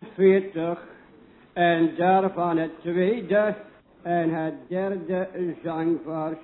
40 en daarvan het tweede en het derde zangvers.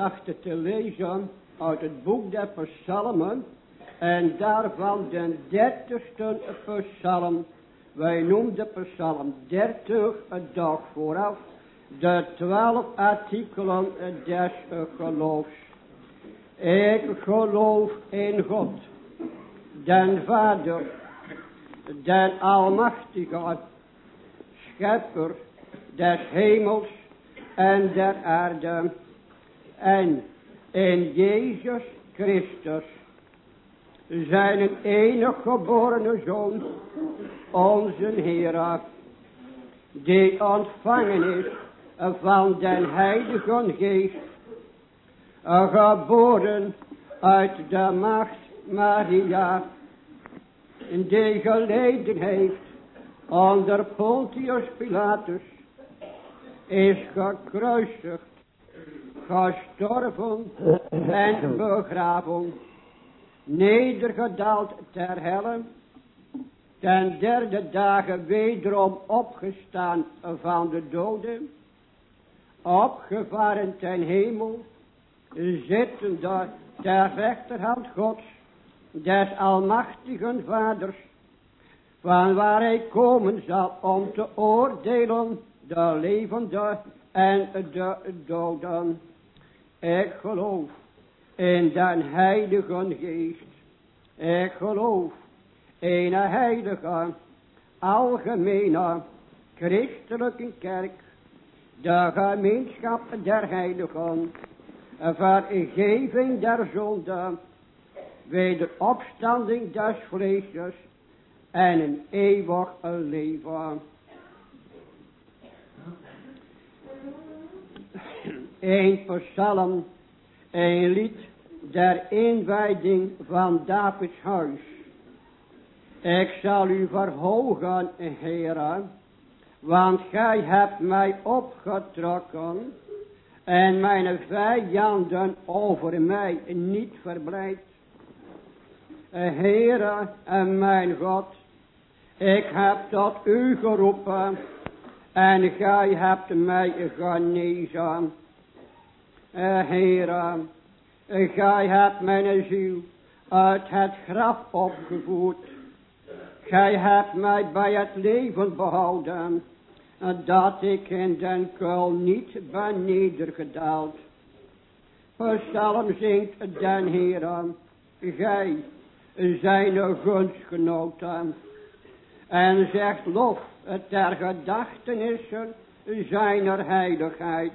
Trachten te lezen uit het boek der psalmen en daarvan de dertigste psalm. Wij noemden psalm 30 het dag vooraf de twaalf artikelen des geloofs. Ik geloof in God, den Vader, den Almachtige, Schepper des hemels en der aarde, en in Jezus Christus, zijn enige geborene Zoon, onze Heer, die ontvangen is van den Heilige Geest, geboren uit de macht Maria, die geleden heeft onder Pontius Pilatus, is gekruisigd, gestorven en begraven, nedergedaald ter helle, ten derde dagen wederom opgestaan van de doden, opgevaren ten hemel, zitten daar ter rechterhand Gods, des almachtigen vaders, van waar hij komen zal om te oordelen de levenden en de doden. Ik geloof in den heilige geest. Ik geloof in een heilige, algemene, christelijke kerk de gemeenschap der heiligen, vergeving der zonde, wederopstanding des vleesjes en een eeuwig leven. Een psalm, een lied der inwijding van Davids huis. Ik zal u verhogen, heren, want gij hebt mij opgetrokken en mijn vijanden over mij niet verblijd. Heere en mijn God, ik heb tot u geroepen en gij hebt mij genezen. Heere, gij hebt mijn ziel uit het graf opgevoed. Gij hebt mij bij het leven behouden dat ik in den kuil niet ben nedergedaald. Psalm zingt den Heer, gij zijn gunstgenoten, en zegt lof ter gedachtenissen zijner heiligheid.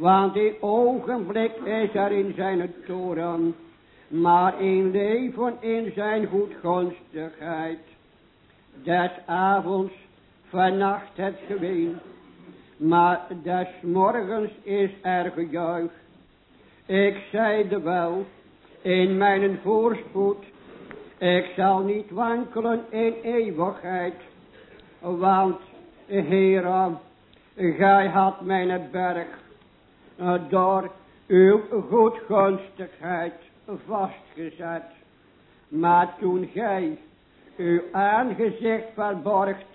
Want die ogenblik is er in zijn toren, maar in leven in zijn goedgunstigheid. Des avonds vannacht het geween, maar des morgens is er gejuich. Ik zeide wel, in mijn voorspoed, ik zal niet wankelen in eeuwigheid, want, Heere, gij had mijn berg door uw goedgunstigheid vastgezet. Maar toen gij uw aangezicht verborgt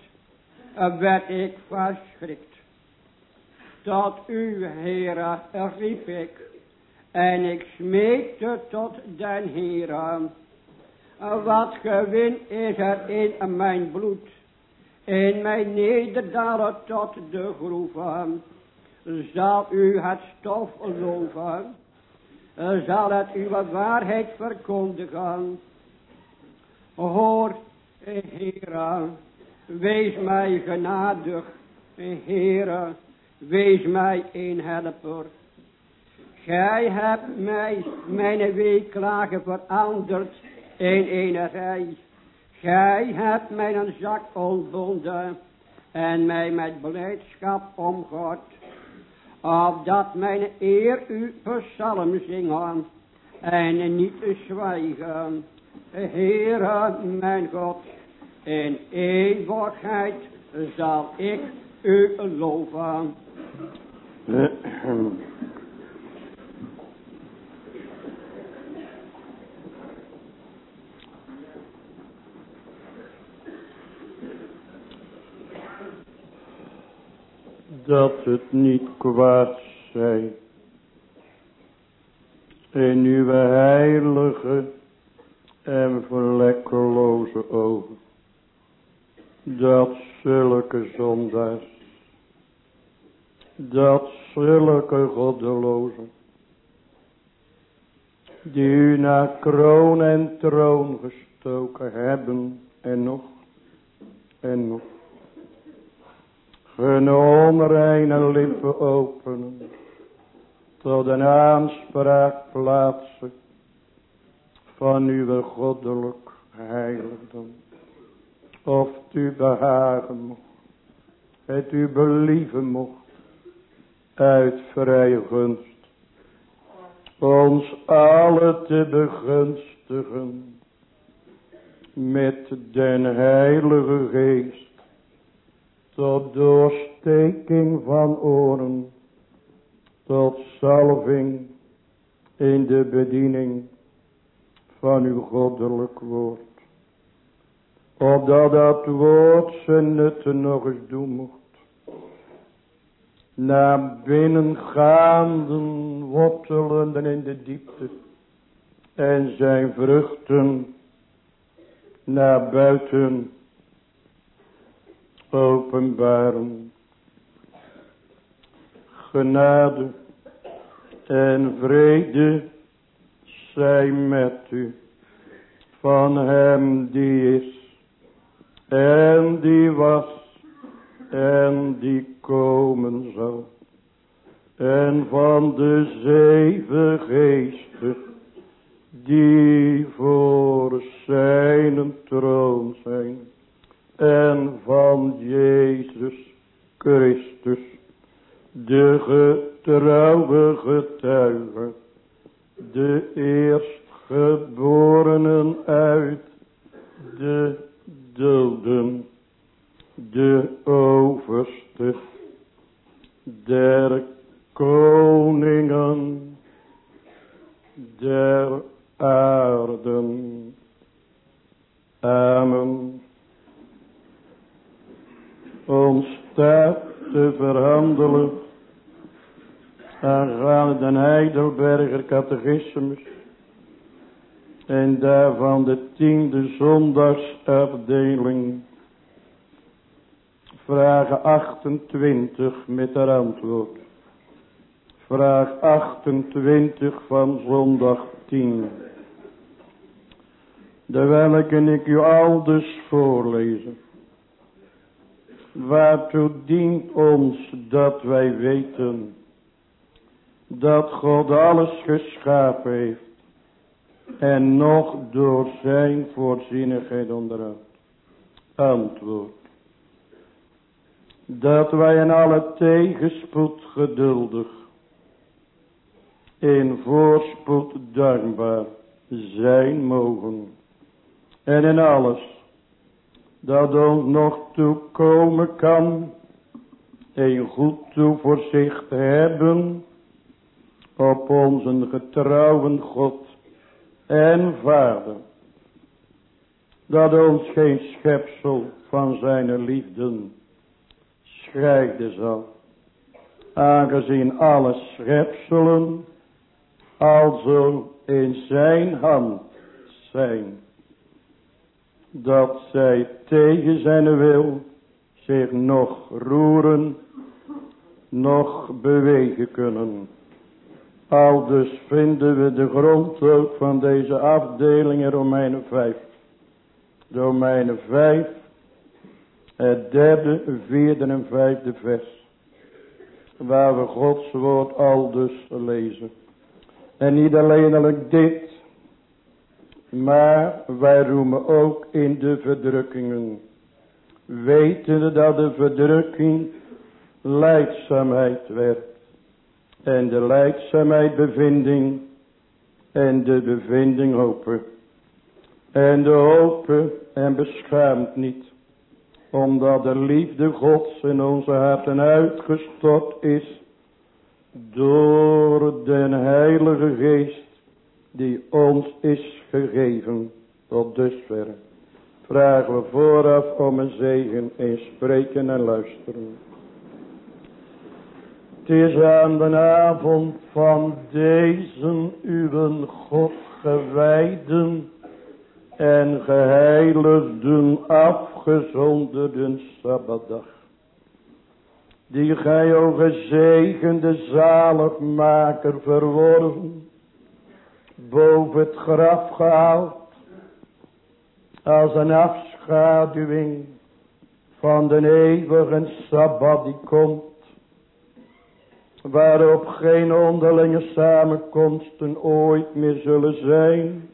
werd ik verschrikt. Tot u, Heere, riep ik, en ik smeekte tot den Heere. Wat gewin is er in mijn bloed, in mijn nederdalen tot de groeven. Zal u het stof loven, zal het uw waarheid verkondigen. Hoor, Heere, Wees mij genadig, Heere, wees mij een helper. Gij hebt mij mijn weeklagen veranderd in een rij. Gij hebt mij een zak ontbonden en mij met blijdschap omgord. Opdat mijn eer u psalm zingen en niet zwijgen. Heere, mijn God, in eeuwigheid zal ik u loven. Dat het niet kwaad zij in uw heilige en vlekkeloze ogen. Dat zulke zondaars, dat zulke goddelozen, die u naar kroon en troon gestoken hebben en nog en nog. Hun onreine lippen openen tot een aanspraak plaatsen van uw goddelijk heiligdom. Of u behagen mocht, het u believen mocht, uit vrije gunst, ons alle te begunstigen met den heilige geest, tot doorsteking van oren, tot salving in de bediening van uw goddelijk woord. Opdat dat woord zijn nutten nog eens doen mocht. Naar binnen gaanden, wortelenden in de diepte. En zijn vruchten naar buiten openbaren. Genade en vrede zij met u. Van hem die is en die was en die komen zal. En van de zeven geesten die voor zijn troon zijn en van Jezus Christus de getrouwe getuige de eerstgeborenen uit de doden, de overste der koningen der aarden. Amen. Ons staat te verhandelen. Aangaande den Heidelberger catechismus. En daarvan de tiende zondagsafdeling. Vraag 28 met haar antwoord. Vraag 28 van zondag 10 de welke ik u aldus voorlezen waartoe dient ons dat wij weten dat God alles geschapen heeft en nog door zijn voorzienigheid onderhoudt. Antwoord. Dat wij in alle tegenspoed geduldig, in voorspoed dankbaar zijn mogen. En in alles dat ons nog toekomen kan, een goed toevoorzicht hebben op onze getrouwen God en Vader. Dat ons geen schepsel van zijn liefden scheiden zal. Aangezien alle schepselen alzo in zijn hand zijn. Dat zij tegen zijn wil zich nog roeren, nog bewegen kunnen. Al dus vinden we de grond ook van deze afdeling in Romeinen 5. Romeinen 5, het derde, vierde en vijfde vers. Waar we Gods woord al dus lezen. En niet alleen dit, maar wij roemen ook in de verdrukkingen. Wetende dat de verdrukking leidzaamheid werd en de leidzaamheid bevinding. En de bevinding hopen. En de hopen en beschermt niet. Omdat de liefde gods in onze harten uitgestort is. Door den heilige geest. Die ons is gegeven. Tot dusver. Vragen we vooraf om een zegen in spreken en luisteren. Het is aan de avond van deze uw God gewijden en geheiligden afgezonderden Sabbatdag. Die gij o gezegende zaligmaker verworven, boven het graf gehaald, als een afschaduwing van de eeuwige Sabbat die komt, waarop geen onderlinge samenkomsten ooit meer zullen zijn,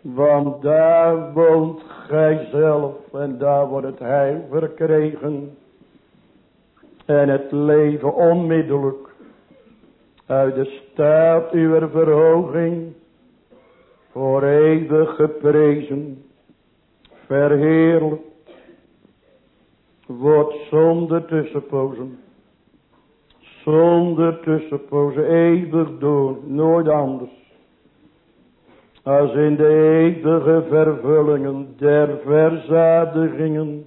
want daar woont gij zelf en daar wordt het heil verkregen en het leven onmiddellijk uit de staat uw verhoging voor eeuwig geprezen, verheerlijk, wordt zonder tussenpozen, zonder tussenpozen, eeuwig door, nooit anders. Als in de eeuwige vervullingen der verzadigingen.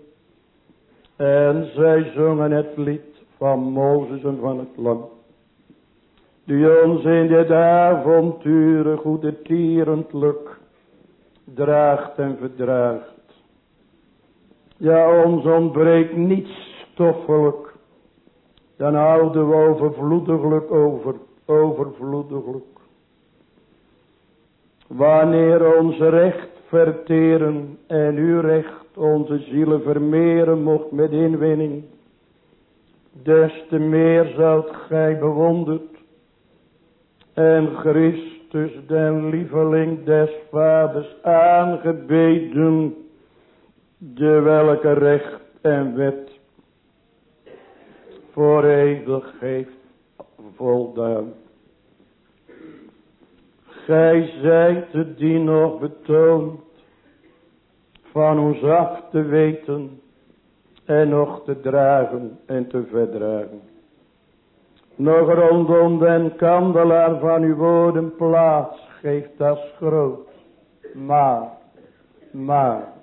En zij zongen het lied van Mozes en van het land. Die ons in dit avonturen goede tierendlijk draagt en verdraagt. Ja, ons ontbreekt niets stoffelijk. Dan houden we overvloediglijk over, overvloediglijk. Wanneer ons recht verteren en uw recht onze zielen vermeren mocht met inwinning. Des te meer zoudt gij bewonderd en Christus den lieveling des vaders aangebeden, de welke recht en wet voor eeuwig heeft voldaan. Gij zijt die nog betoond van ons af te weten en nog te dragen en te verdragen. Nog rondom den kandelaar van uw woorden plaats geeft als groot. Maar, maar,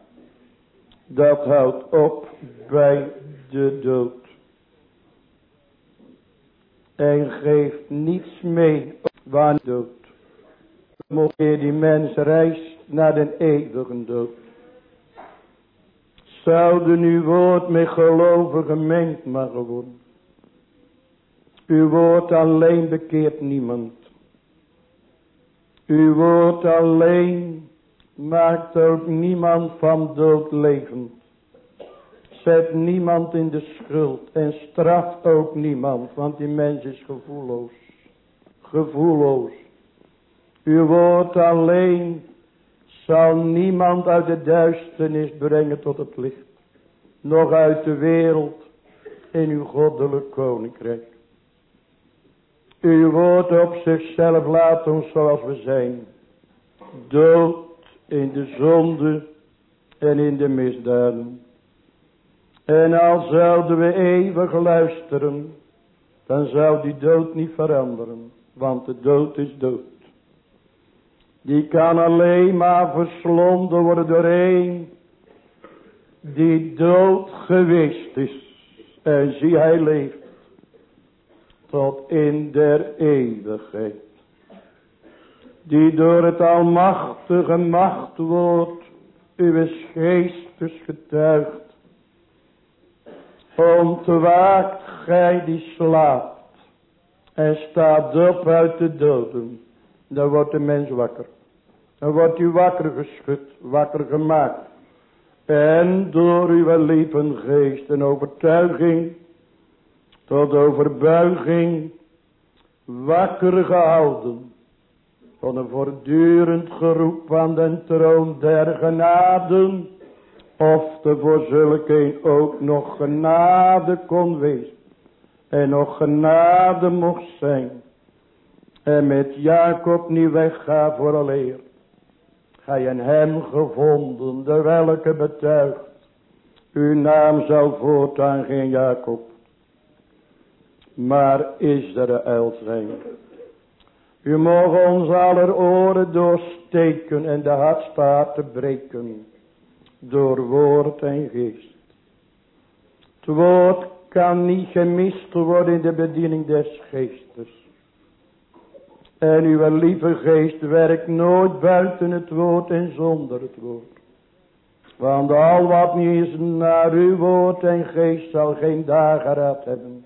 dat houdt op bij de dood. En geeft niets mee waar dood. Mocht die mens reist naar de eeuwige dood. Zouden uw woord met geloven gemengd mogen worden. Uw woord alleen bekeert niemand. Uw woord alleen maakt ook niemand van dood levend. Zet niemand in de schuld en straft ook niemand, want die mens is gevoelloos. Gevoelloos. Uw woord alleen zal niemand uit de duisternis brengen tot het licht. Nog uit de wereld in uw goddelijk koninkrijk. Uw woord op zichzelf laat ons zoals we zijn. Dood in de zonde en in de misdaden. En al zouden we eeuwig luisteren, dan zou die dood niet veranderen. Want de dood is dood. Die kan alleen maar verslonden worden door een die dood geweest is. En zie hij leeft tot in der eeuwigheid. Die door het almachtige machtwoord uw geestes getuigt. Ontwaakt gij die slaapt en staat op uit de doden. Dan wordt de mens wakker. Dan wordt u wakker geschud, wakker gemaakt. En door uw lieve geest en overtuiging tot overbuiging wakker gehouden van een voortdurend geroep aan den troon der genaden, of er voor zulke ook nog genade kon wezen, en nog genade mocht zijn, en met Jacob niet wegga voor alleer. Gij en hem gevonden, de welke betuigt, uw naam zal voortaan geen Jacob, maar Israël zijn. U mogen ons aller oren doorsteken en de hartstaten breken, door woord en geest. Het woord kan niet gemist worden in de bediening des geestes. En uw lieve geest werkt nooit buiten het woord en zonder het woord. Want al wat niet is naar uw woord en geest zal geen dageraad hebben.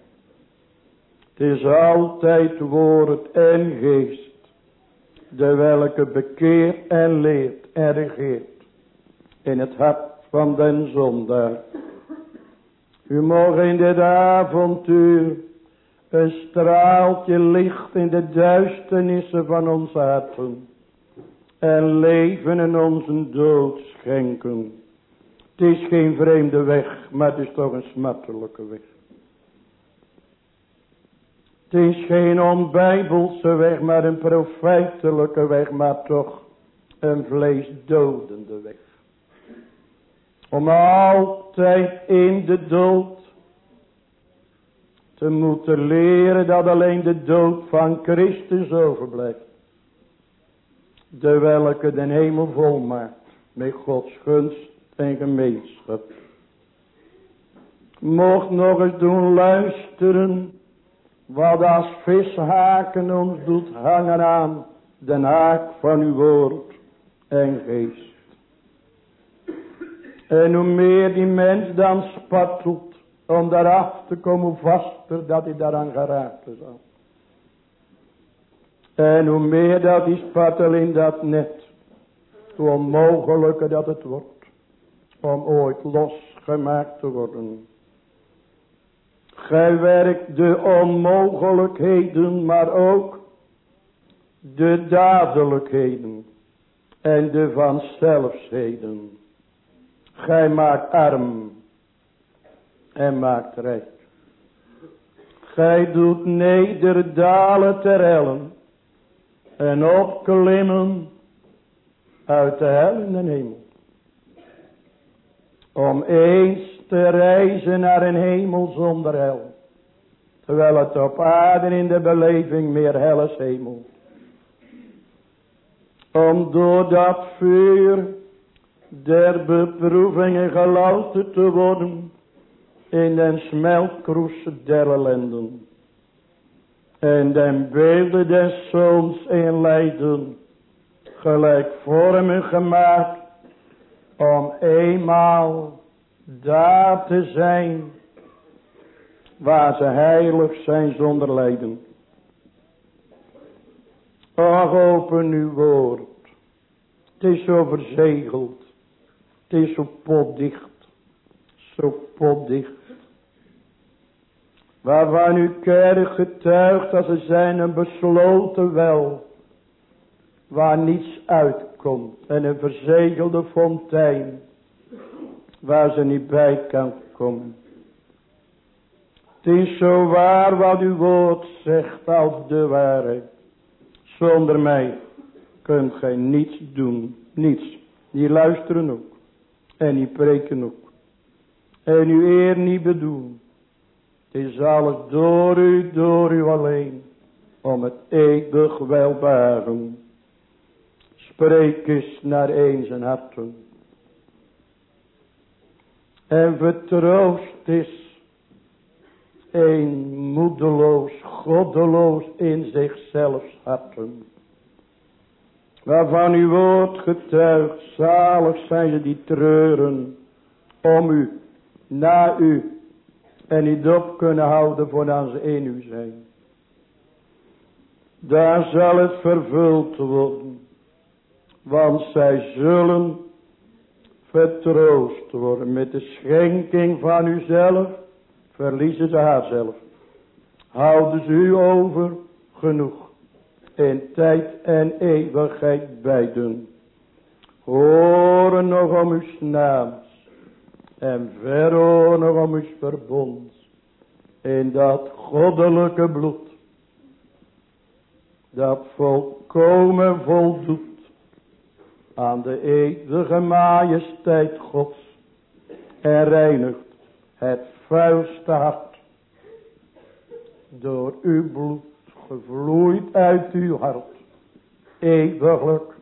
Het is altijd woord en geest. De welke bekeert en leert en regeert. In het hart van den zondaar. U mag in dit avontuur een straaltje licht in de duisternissen van ons harten. En leven in onze dood schenken. Het is geen vreemde weg, maar het is toch een smartelijke weg. Het is geen onbijbelse weg, maar een profijtelijke weg, maar toch een vleesdodende weg. Om altijd in de dood te moeten leren dat alleen de dood van Christus overblijft. De welke den hemel volmaakt met Gods gunst en gemeenschap. Mocht nog eens doen luisteren wat als vishaken ons doet hangen aan de haak van uw woord en geest. En hoe meer die mens dan spartelt om daaraf te komen, vaster dat hij daaraan geraakt zal. En hoe meer dat die spartel in dat net, hoe onmogelijker dat het wordt om ooit losgemaakt te worden. Gij werkt de onmogelijkheden, maar ook de dadelijkheden en de vanzelfsheden. Gij maakt arm en maakt rijk. Gij doet nederdalen ter hellen en opklimmen uit de hel in de hemel. Om eens te reizen naar een hemel zonder hel. Terwijl het op aarde in de beleving meer hel is hemel. Om door dat vuur der beproevingen gelouterd te worden in den smeltkroes der ellenden. En den beelden des zoons in lijden gelijkvormig gemaakt om eenmaal daar te zijn waar ze heilig zijn zonder lijden. Och, open uw woord. Het is zo verzegeld. Het is zo potdicht. Zo potdicht. Waarvan uw kerk getuigt dat ze zijn een besloten wel. Waar niets uitkomt. En een verzegelde fontein. Waar ze niet bij kan komen. Het is zo waar wat uw woord zegt als de waarheid. Zonder mij kunt gij niets doen. Niets. Die luisteren ook. En die preken ook. En uw eer niet bedoelen. Het is alles door u, door u alleen. Om het eeuwig welbaren. Spreek eens naar een zijn harten. En vertroost is een moedeloos, goddeloos in zichzelf harten. Waarvan uw woord getuigt, zalig zijn ze die treuren om u, na u, en niet op kunnen houden voordat ze in u zijn. Daar zal het vervuld worden, want zij zullen vertroost worden. Met de schenking van uzelf, verliezen ze haarzelf. Houden ze u over genoeg. In tijd en eeuwigheid beiden. Horen nog om uw naams en verhoren nog om uw verbond. In dat goddelijke bloed. Dat volkomen voldoet aan de eeuwige majesteit Gods en reinigt het vuilste hart door uw bloed gevloeid uit uw hart, eeuwiglijk,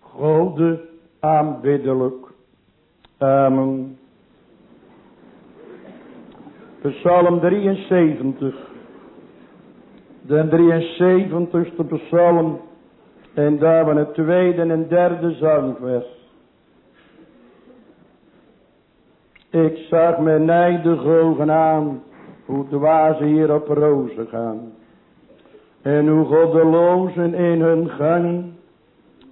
gode, aanbiddelijk. Amen. Psalm 73. De 73ste psalm. En daar van het tweede en derde zangvers. Ik zag met nijdige ogen aan. Hoe dwazen hier op rozen gaan. En hoe goddelozen in hun gang.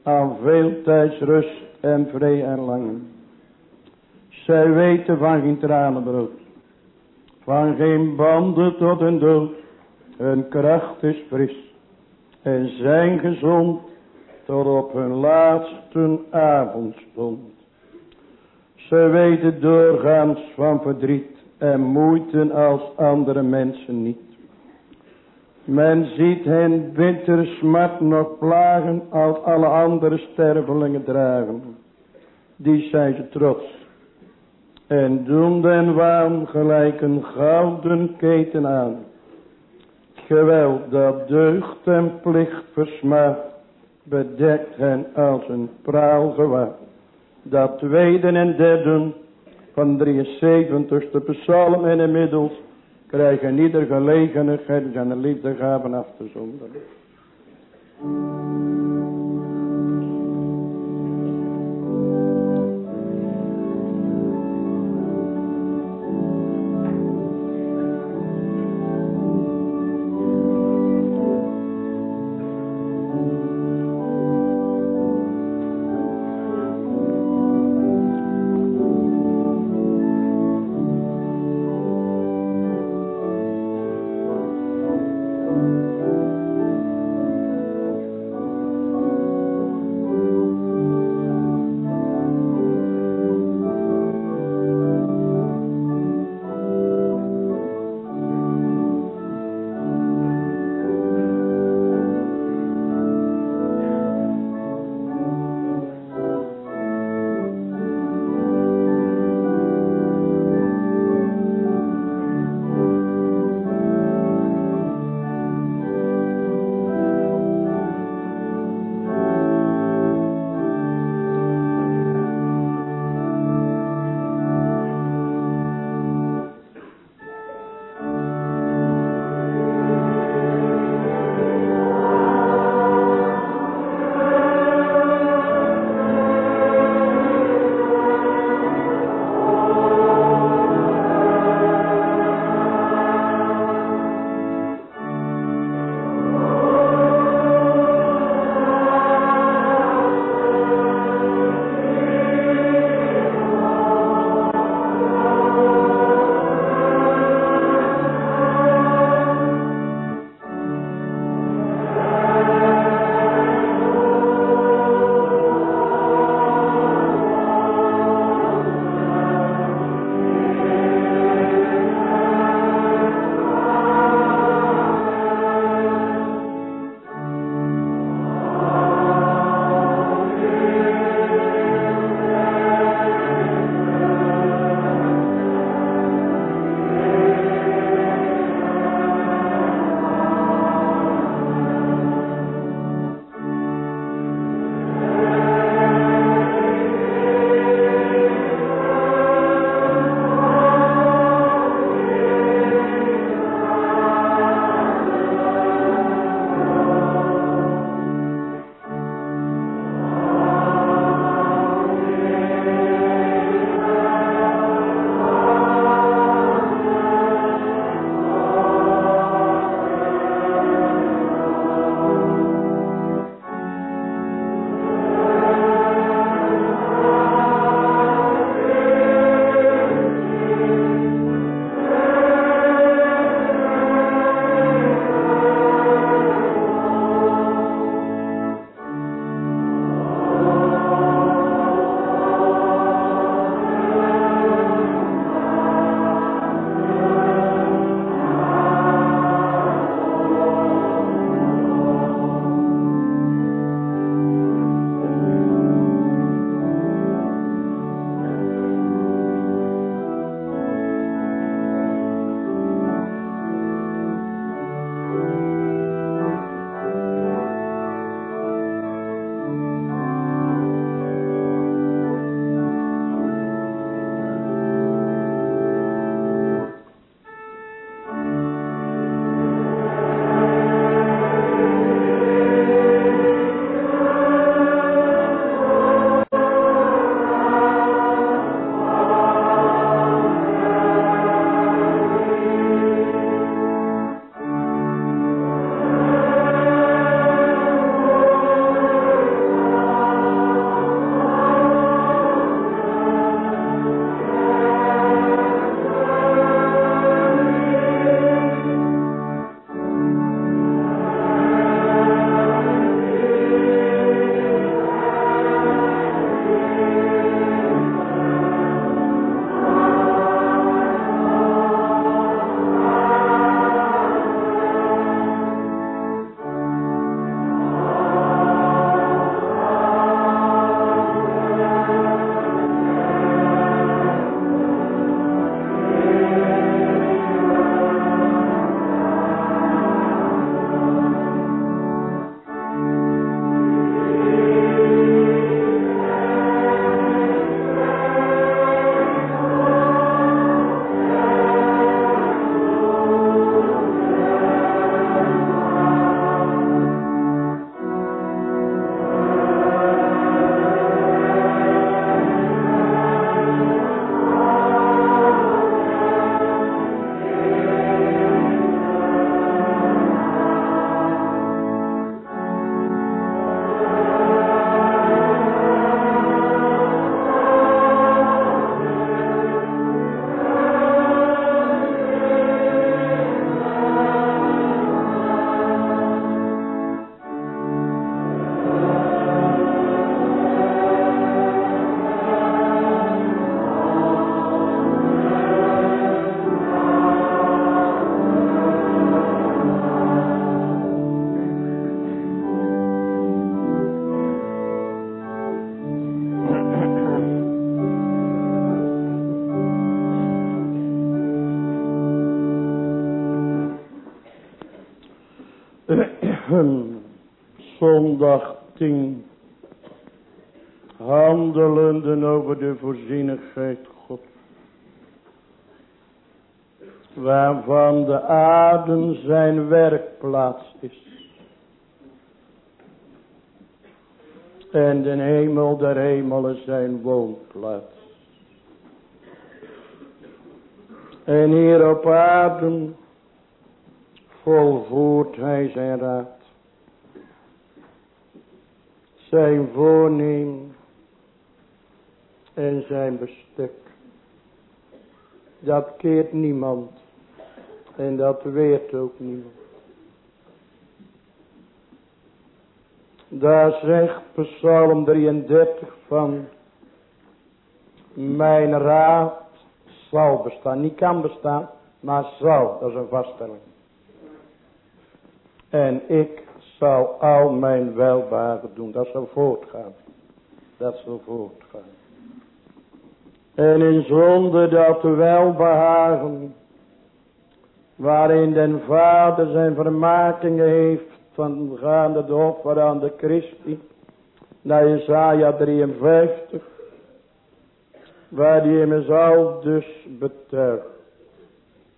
Aan veel tijds rust en vrede erlangen. Zij weten van geen tranenbrood. Van geen banden tot een dood. Hun kracht is fris. En zijn gezond tot op hun laatste avondstond. Ze weten doorgaans van verdriet en moeite als andere mensen niet. Men ziet hen bittere smart nog plagen als alle andere stervelingen dragen. Die zijn ze trots. En doen den waan gelijk een gouden keten aan. Geweld dat deugd en plicht versmaakt, bedekt hen als een praalgewaad. Dat tweede en derde van 73ste psalm en inmiddels krijgen ieder gelegenheid zijn liefdegaven af te zonderen. Zondag 10. Handelenden over de voorzienigheid God. Waarvan de aarde zijn werkplaats is. En de hemel der hemelen zijn woonplaats. En hier op aarde volvoert hij zijn raad. Zijn voornemen en zijn bestek. Dat keert niemand. En dat weet ook niemand. Daar zegt Psalm 33 van. Mijn raad zal bestaan. Niet kan bestaan, maar zal. Dat is een vaststelling. En ik zal al mijn welbehagen doen. Dat zal voortgaan. Dat zal voortgaan. En in zonde dat welbehagen. Waarin den vader zijn vermakingen heeft. Van gaande de offer aan de Christi. Naar Isaiah 53. Waar die hem zal dus betuigt.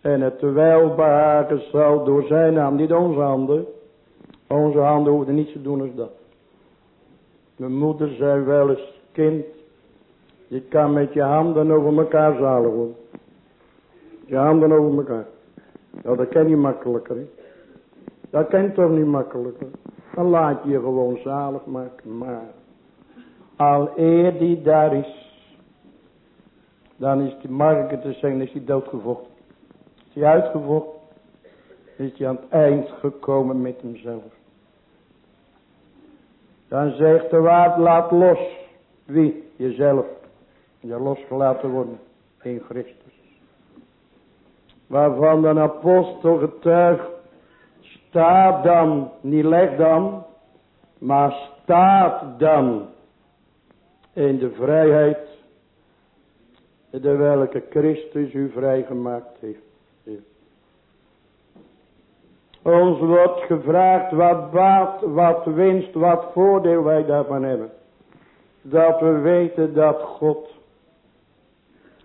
En het welbehagen zal door zijn naam, niet onze handen. Onze handen hoeven niets te doen als dat. Mijn moeder zei wel eens, kind, je kan met je handen over elkaar zalen worden. Je handen over elkaar. Nou, dat kan niet makkelijker. Hè? Dat kan toch niet makkelijker. Dan laat je je gewoon zalig maken. Maar al eer die daar is. Dan is die, mag te zeggen, is hij doodgevochten. Is hij uitgevochten. Is hij aan het eind gekomen met hemzelf. Dan zegt de waard, laat los. Wie? Jezelf. Je losgelaten worden in Christus. Waarvan de apostel getuigt. Staat dan, niet leg dan. Maar staat dan. In de vrijheid. De welke Christus u vrijgemaakt heeft. Ons wordt gevraagd wat baat, wat winst, wat voordeel wij daarvan hebben. Dat we weten dat God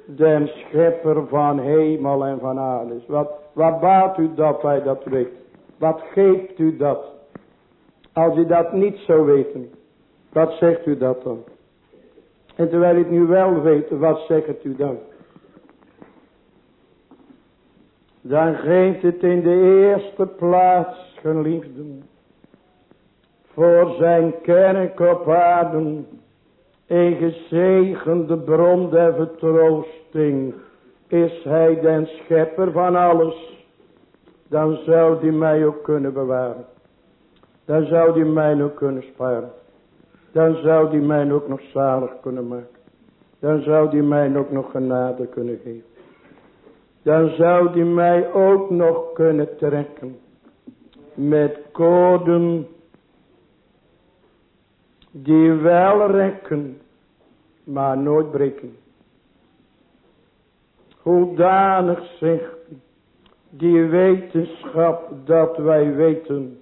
den schepper van hemel en van aarde is. Wat, wat baat u dat wij dat weten? Wat geeft u dat? Als u dat niet zou weten, wat zegt u dat dan? En terwijl u het nu wel weet, wat zegt u dan? Dan geeft het in de eerste plaats, geliefden, voor zijn kerk op aarde, een gezegende bron der vertroosting, is hij den schepper van alles, dan zou die mij ook kunnen bewaren. Dan zou die mij ook kunnen sparen. Dan zou die mij ook nog zalig kunnen maken. Dan zou die mij ook nog genade kunnen geven dan zou die mij ook nog kunnen trekken met koden die wel rekken, maar nooit breken. Hoedanig zegt die wetenschap dat wij weten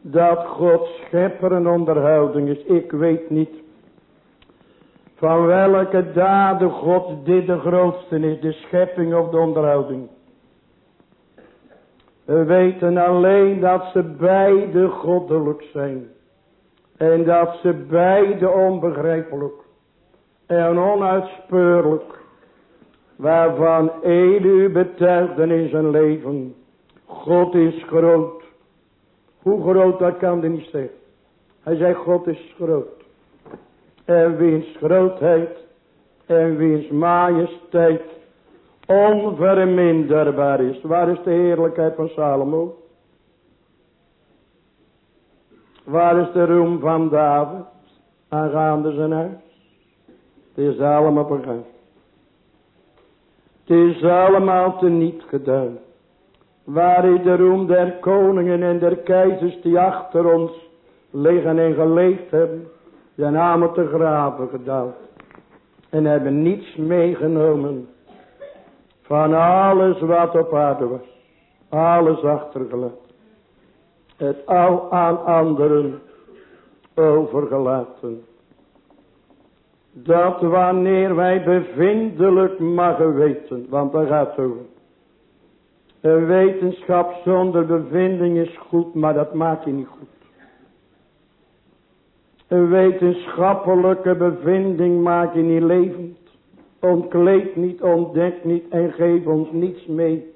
dat God schepper en onderhouding is. Ik weet niet van welke daden God dit de grootste is, de schepping of de onderhouding. We weten alleen dat ze beide goddelijk zijn. En dat ze beide onbegrijpelijk en onuitspeurlijk. Waarvan Edu betuigde in zijn leven. God is groot. Hoe groot dat kan hij niet zeggen. Hij zei God is groot en wiens grootheid en wiens majesteit onverminderbaar is. Waar is de heerlijkheid van Salomo? Waar is de roem van David aangaande zijn huis? Het is allemaal begaan. Het is allemaal te niet gedaan. Waar is de roem der koningen en der keizers die achter ons liggen en geleefd hebben? Zijn namen te graven gedaald. En hebben niets meegenomen van alles wat op aarde was. Alles achtergelaten. het al aan anderen overgelaten. Dat wanneer wij bevindelijk mogen weten, want daar gaat het over. Een wetenschap zonder bevinding is goed, maar dat maakt niet goed. Een wetenschappelijke bevinding maakt je niet levend. Ontkleed niet, ontdekt niet en geef ons niets mee.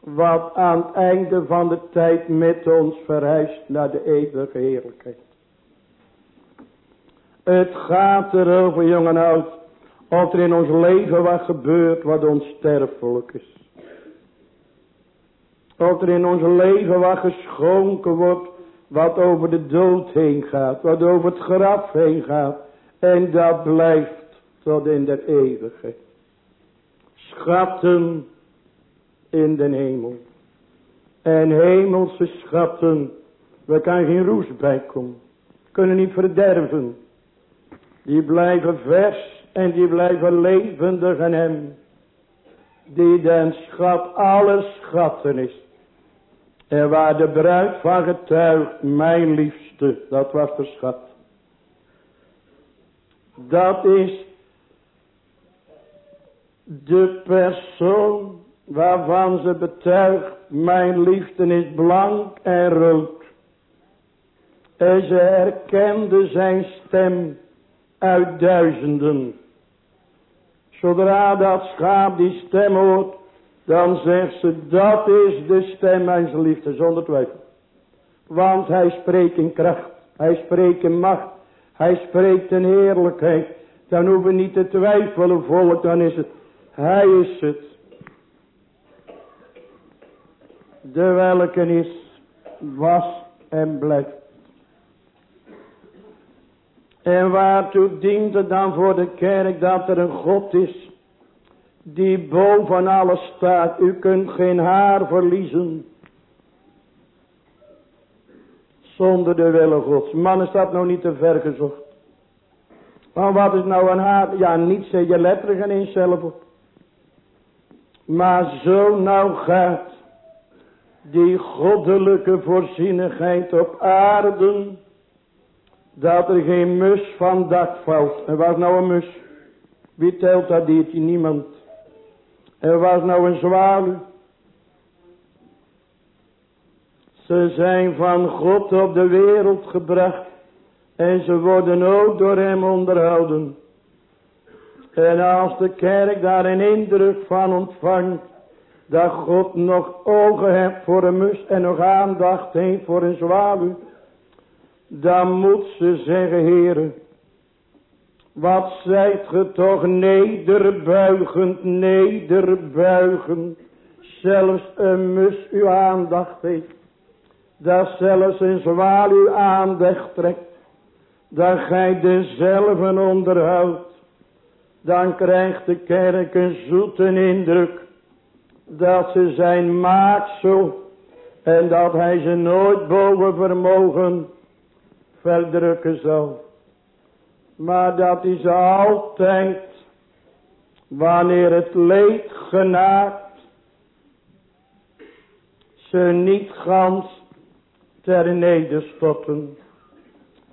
Wat aan het einde van de tijd met ons verhuist naar de eeuwige heerlijkheid. Het gaat erover, jong en oud, of er in ons leven wat gebeurt wat onsterfelijk is. Of er in ons leven wat geschonken wordt, wat over de dood heen gaat, wat over het graf heen gaat. En dat blijft tot in de eeuwigheid. Schatten in de hemel. En hemelse schatten, we kan geen roes bij komen. Kunnen niet verderven. Die blijven vers en die blijven levendig in hem. Die den schat alle schatten is. En waar de bruid van getuigt, mijn liefste, dat was de schat. Dat is de persoon waarvan ze betuigt, mijn liefde is blank en rood. En ze herkende zijn stem uit duizenden. Zodra dat schaap die stem hoort, dan zegt ze, dat is de stem mijn liefde, zonder twijfel. Want hij spreekt in kracht, hij spreekt in macht, hij spreekt in heerlijkheid. Dan hoeven we niet te twijfelen, volk, dan is het, hij is het. De welke is, was en blijft. En waartoe dient het dan voor de kerk dat er een God is die boven alles staat. U kunt geen haar verliezen zonder de wille gods. Man is dat nou niet te ver gezocht. Maar wat is nou een haar? Ja, niet zet je letterlijk in zelf op. Maar zo nou gaat die goddelijke voorzienigheid op aarde dat er geen mus van dak valt. Er was nou een mus. Wie telt dat diertje? Niemand. Er was nou een zwaluw. Ze zijn van God op de wereld gebracht. En ze worden ook door hem onderhouden. En als de kerk daar een indruk van ontvangt. Dat God nog ogen heeft voor een mus en nog aandacht heeft voor een zwaluw. Dan moet ze zeggen, heren. Wat zijt ge toch nederbuigend, nederbuigend. Zelfs een mus uw aandacht heeft. Dat zelfs een zwaal uw aandacht trekt. Dat gij dezelfde onderhoudt. Dan krijgt de kerk een zoete indruk. Dat ze zijn maaksel. En dat hij ze nooit boven vermogen verdrukken zal. Maar dat is altijd wanneer het leed genaakt ze niet gans ter nederstotten.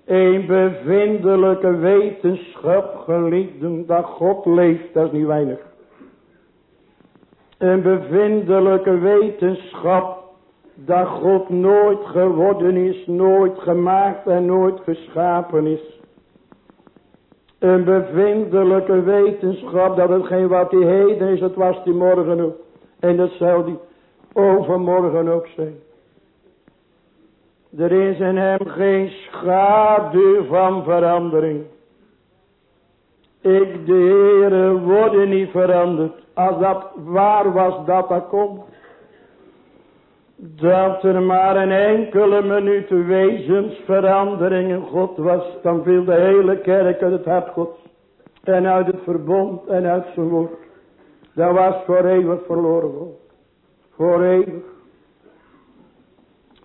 Een bevindelijke wetenschap geliefden dat God leeft, dat is niet weinig. Een bevindelijke wetenschap dat God nooit geworden is, nooit gemaakt en nooit geschapen is. Een bevindelijke wetenschap dat hetgeen wat die heden is, dat was die morgen ook. En dat zal die overmorgen ook zijn. Er is in hem geen schaduw van verandering. Ik de Heere worden niet veranderd. Als dat waar was dat dat komt. Dat er maar een enkele minuut wezensverandering in God was. Dan viel de hele kerk uit het hart Gods. En uit het verbond en uit zijn woord. Dat was voor eeuwig verloren Voor eeuwig.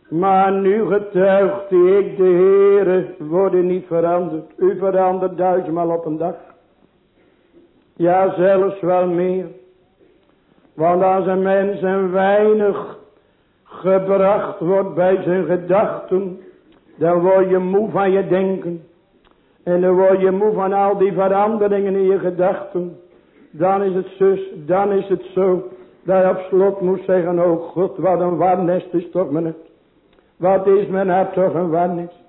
Maar nu getuigt ik de Heere worden niet veranderd. U verandert duizendmaal op een dag. Ja zelfs wel meer. Want als een mens een weinig gebracht wordt bij zijn gedachten, dan word je moe van je denken. En dan word je moe van al die veranderingen in je gedachten. Dan is het zus, dan is het zo. Dat je op slot moet zeggen, oh God, wat een warnest is toch het. Wat is mijn hart toch een warnest.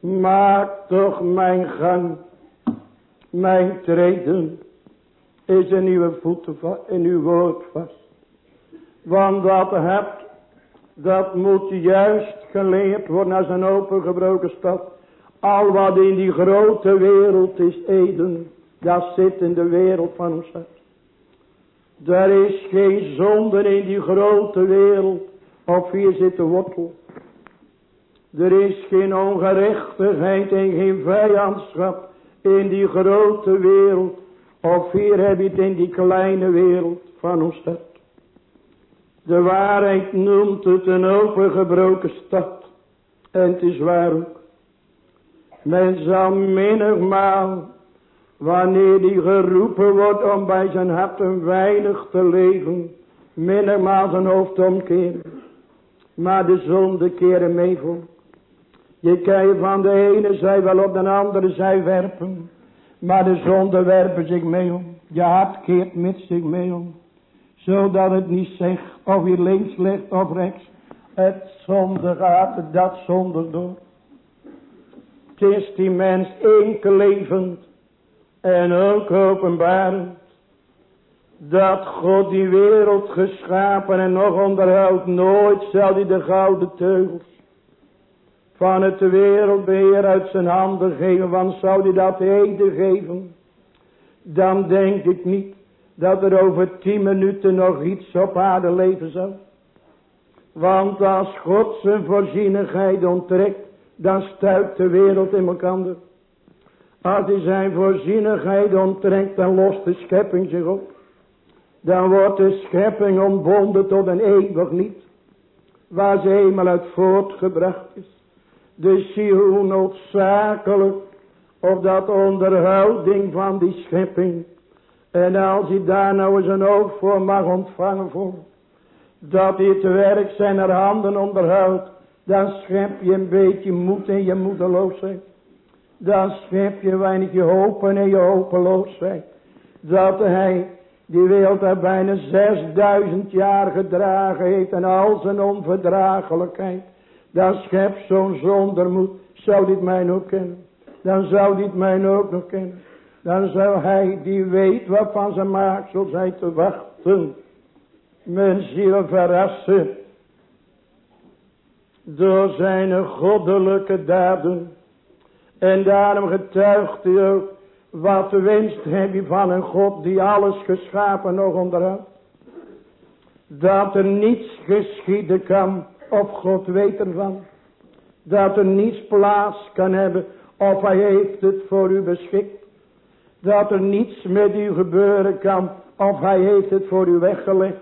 Maak toch mijn gang, mijn treden, is in uw voeten, in uw woord vast. Want wat hebt, dat moet juist geleerd worden als een opengebroken stad. Al wat in die grote wereld is Eden, dat zit in de wereld van ons hart. Er is geen zonde in die grote wereld, of hier zit de wortel. Er is geen ongerechtigheid en geen vijandschap in die grote wereld, of hier heb je het in die kleine wereld van ons hart. De waarheid noemt het een opengebroken stad. En het is waar ook. Men zal menigmaal, wanneer die geroepen wordt om bij zijn hart een weinig te leven, menigmaal zijn hoofd omkeren. Maar de zonde keren mee voor. Je kan je van de ene zij wel op de andere zij werpen. Maar de zonde werpen zich mee om. Je hart keert met zich mee om. Zodat het niet zegt of je links ligt of rechts. Het zonde gaat dat zonde door. Het is die mens enkel levend en ook openbarend. Dat God die wereld geschapen en nog onderhoudt. Nooit zal hij de gouden teugels van het wereldbeheer uit zijn handen geven. Want zou hij dat heden geven. Dan denk ik niet dat er over tien minuten nog iets op aarde leven zal. Want als God zijn voorzienigheid onttrekt, dan stuikt de wereld in elkaar. Als hij zijn voorzienigheid onttrekt, dan lost de schepping zich op. Dan wordt de schepping ontbonden tot een eeuwig niet. Waar ze eenmaal uit voortgebracht is. Dus zie hoe noodzakelijk op dat onderhouding van die schepping en als hij daar nou eens een oog voor mag ontvangen voor. Dat hij het werk zijn handen onderhoudt. Dan schep je een beetje moed in je moedeloosheid. Dan schep je weinig hopen in je hopeloosheid. Dat hij die wereld er bijna 6000 jaar gedragen heeft. En al zijn onverdraaglijkheid. Dan schep zo'n zondermoed. Zou dit mij nog kennen? Dan zou dit mij ook nog kennen. Dan zou hij die weet wat van zijn maaksel zijn te wachten. Men ziel verrassen. Door zijn goddelijke daden. En daarom getuigt hij ook. Wat winst heb je van een God die alles geschapen nog onderhoudt. Dat er niets geschieden kan. Of God weet ervan. Dat er niets plaats kan hebben. Of hij heeft het voor u beschikt dat er niets met u gebeuren kan. Of hij heeft het voor u weggelegd.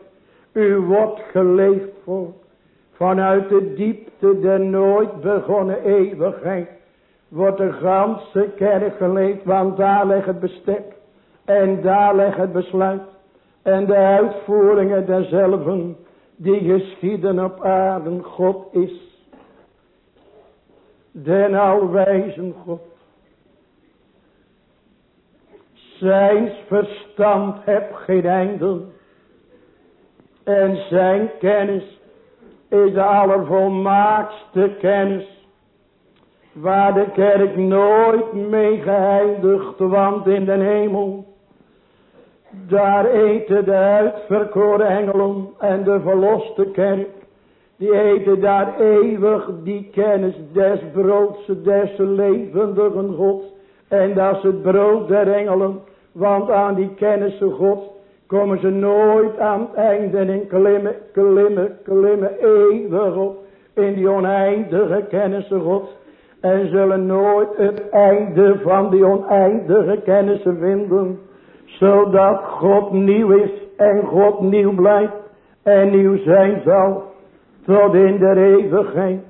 U wordt geleefd voor. Vanuit de diepte der nooit begonnen eeuwigheid. Wordt de ganse kerk geleefd. Want daar ligt het bestek. En daar ligt het besluit. En de uitvoeringen derzelven. Die geschieden op aarde. God is. Den alwijzen God. Zijn verstand heb geen einde. En zijn kennis is de allervolmaakste kennis. Waar de kerk nooit mee geëindigd, want in de hemel. Daar eten de uitverkoren engelen en de verloste kerk. Die eten daar eeuwig die kennis des broodse, des levendigen God. En dat is het brood der engelen. Want aan die kennissen God komen ze nooit aan het einde en klimmen, klimmen, klimmen eeuwig op. In die oneindige kennissen God. En zullen nooit het einde van die oneindige kennissen vinden. Zodat God nieuw is en God nieuw blijft. En nieuw zijn zal. Tot in de eeuwigheid.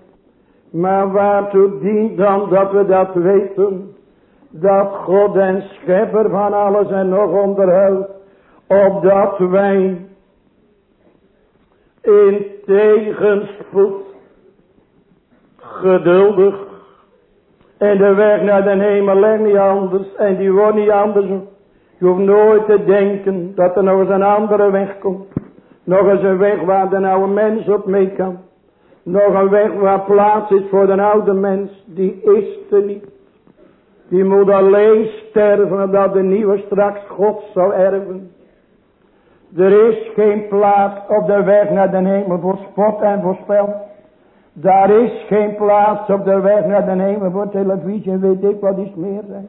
Maar waartoe dient dan dat we dat weten? Dat God en schepper van alles en nog onderhoudt, opdat wij in tegenspoed. Geduldig. En de weg naar de hemel ligt niet anders. En die wordt niet anders. Je hoeft nooit te denken dat er nog eens een andere weg komt. Nog eens een weg waar de oude mens op mee kan. Nog een weg waar plaats is voor de oude mens. Die is er niet. Die moet alleen sterven dat de nieuwe straks God zal erven. Er is geen plaats op de weg naar de hemel voor spot en voor spel. Daar is geen plaats op de weg naar de hemel voor televisie en weet ik wat iets meer zijn.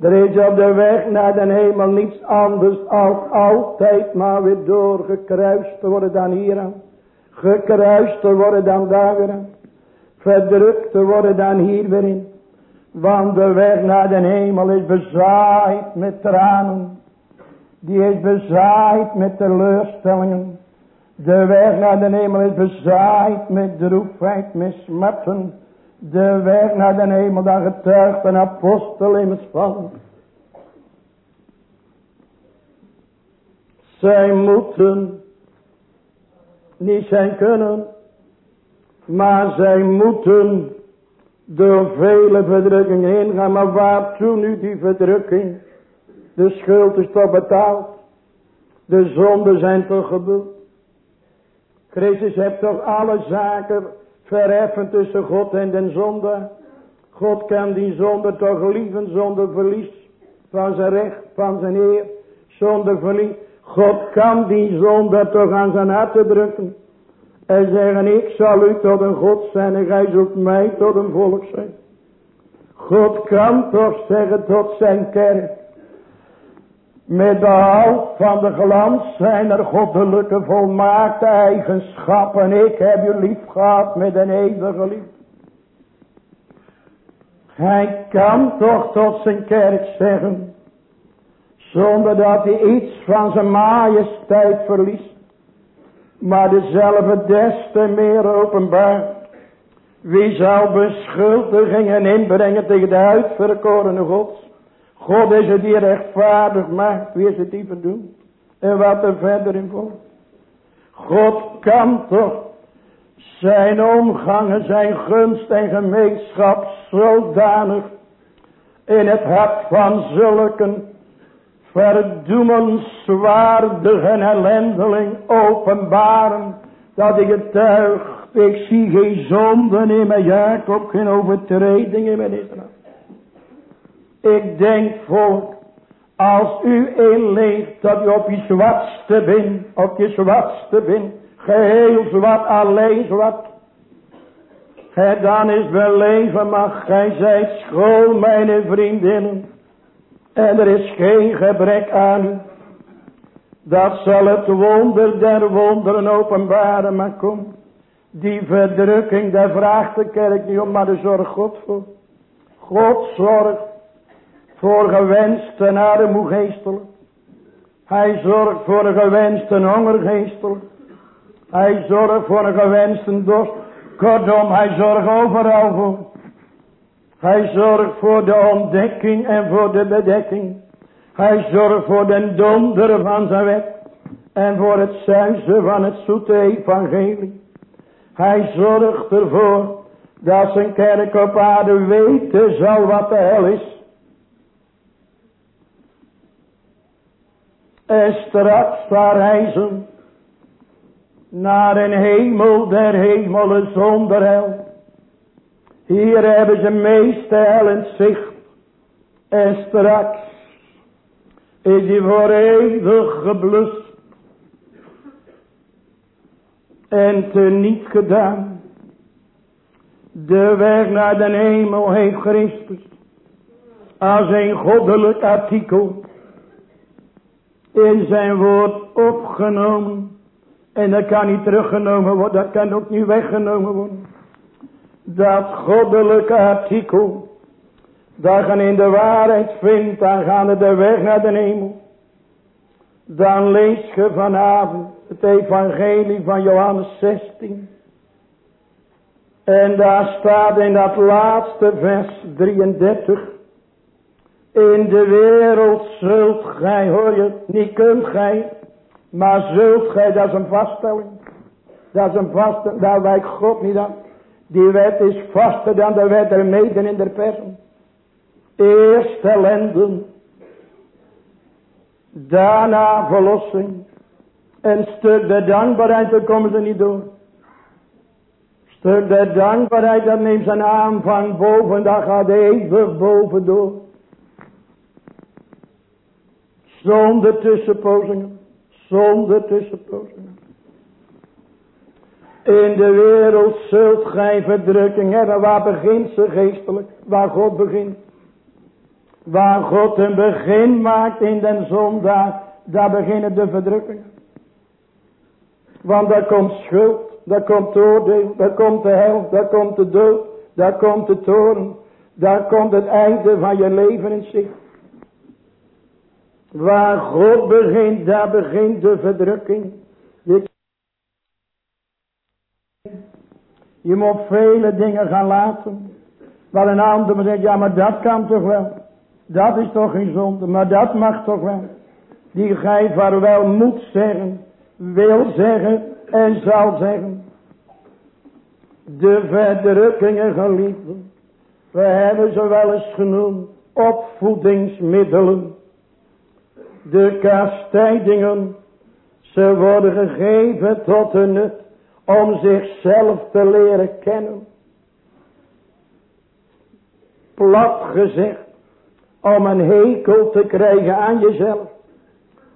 Er is op de weg naar de hemel niets anders als altijd maar weer doorgekruist te worden dan hier aan. Gekruist te worden dan daar weer aan. Verdrukt te worden dan hier weer in. Want de weg naar de hemel is bezaaid met tranen. Die is bezaaid met teleurstellingen. De weg naar de hemel is bezaaid met droefheid, met smarten. De weg naar de hemel, daar getuigt een apostel immers van. Zij moeten, niet zijn kunnen, maar zij moeten door vele verdrukkingen heen gaan. Maar waartoe nu die verdrukking? De schuld is toch betaald. De zonden zijn toch gebeurd. Christus heeft toch alle zaken verheffen tussen God en den zonde. God kan die zonde toch lieven zonder verlies van zijn recht, van zijn eer, zonder verlies. God kan die zonde toch aan zijn hart drukken. En zeggen, ik zal u tot een God zijn en gij zult mij tot een volk zijn. God kan toch zeggen tot zijn kerk. Met behoud van de glans zijn er goddelijke volmaakte eigenschappen. Ik heb u lief gehad met een eeuwige liefde. Hij kan toch tot zijn kerk zeggen. Zonder dat hij iets van zijn majesteit verliest. Maar dezelfde des te meer openbaar. Wie zal beschuldigingen inbrengen tegen de uitverkorene gods. God is het die rechtvaardig maakt. Wie is het die doen? En wat er verder in volgt. God kan toch zijn omgangen, zijn gunst en gemeenschap zodanig in het hart van zulken verdoemenswaardige ellendeling openbaren. Dat ik getuig, ik zie geen zonden in mijn Jacob, geen overtreding in mijn Israël. Ik denk volk, als u inleeft dat u op je zwartste bent, op je zwartste bent, geheel zwart, alleen zwart. Gij dan is wel leven mag, gij zijt schoon mijn vriendinnen. En er is geen gebrek aan. Dat zal het wonder der wonderen openbaren. Maar kom. Die verdrukking, daar vraagt de kerk niet om. Maar de zorg God voor. God zorgt voor gewenste armoegeestelijk. Hij zorgt voor een gewenste hongergeestelijk. Hij zorgt voor een gewenste dorst. Kortom, hij zorgt overal voor. Hij zorgt voor de ontdekking en voor de bedekking. Hij zorgt voor de donder van zijn wet. En voor het zuizen van het zoete evangelie. Hij zorgt ervoor dat zijn kerk op aarde weten zal wat de hel is. En straks verreizen naar een hemel der hemelen zonder hel. Hier hebben ze meeste hellend zicht. En straks is hij voor eeuwig geblust. En teniet gedaan. De weg naar de hemel heeft Christus. Als een goddelijk artikel. In zijn woord opgenomen. En dat kan niet teruggenomen worden. Dat kan ook niet weggenomen worden dat goddelijke artikel, dat je in de waarheid vindt, dan gaan de weg naar de hemel. Dan lees je vanavond het evangelie van Johannes 16. En daar staat in dat laatste vers 33. In de wereld zult gij, hoor je, niet kunt gij, maar zult gij, dat is een vaststelling. Dat is een vaste, daar wijkt God niet aan. Die wet is vaster dan de wet der meden in de persen. Eerst ellenden. Daarna verlossing. En stuk de dankbaarheid, daar komen ze niet door. Stuk de dankbaarheid, dat neemt zijn aanvang boven, dat gaat even boven door. Zonder tussenpozingen. Zonder tussenpozingen. In de wereld zult gij verdrukking hebben. Waar begint ze geestelijk? Waar God begint. Waar God een begin maakt in den zondaar. Daar beginnen de verdrukkingen. Want daar komt schuld. Daar komt oordeel. Daar komt de hel. Daar komt de dood. Daar komt de toren. Daar komt het einde van je leven in zicht. Waar God begint, daar begint de verdrukking. Je moet vele dingen gaan laten. Waar een ander zegt, ja maar dat kan toch wel. Dat is toch geen zonde, maar dat mag toch wel. Die gij vaarwel moet zeggen, wil zeggen en zal zeggen. De verdrukkingen geliefden. We hebben ze wel eens genoemd opvoedingsmiddelen de kastijdingen, ze worden gegeven tot een om zichzelf te leren kennen. Plat gezegd, om een hekel te krijgen aan jezelf.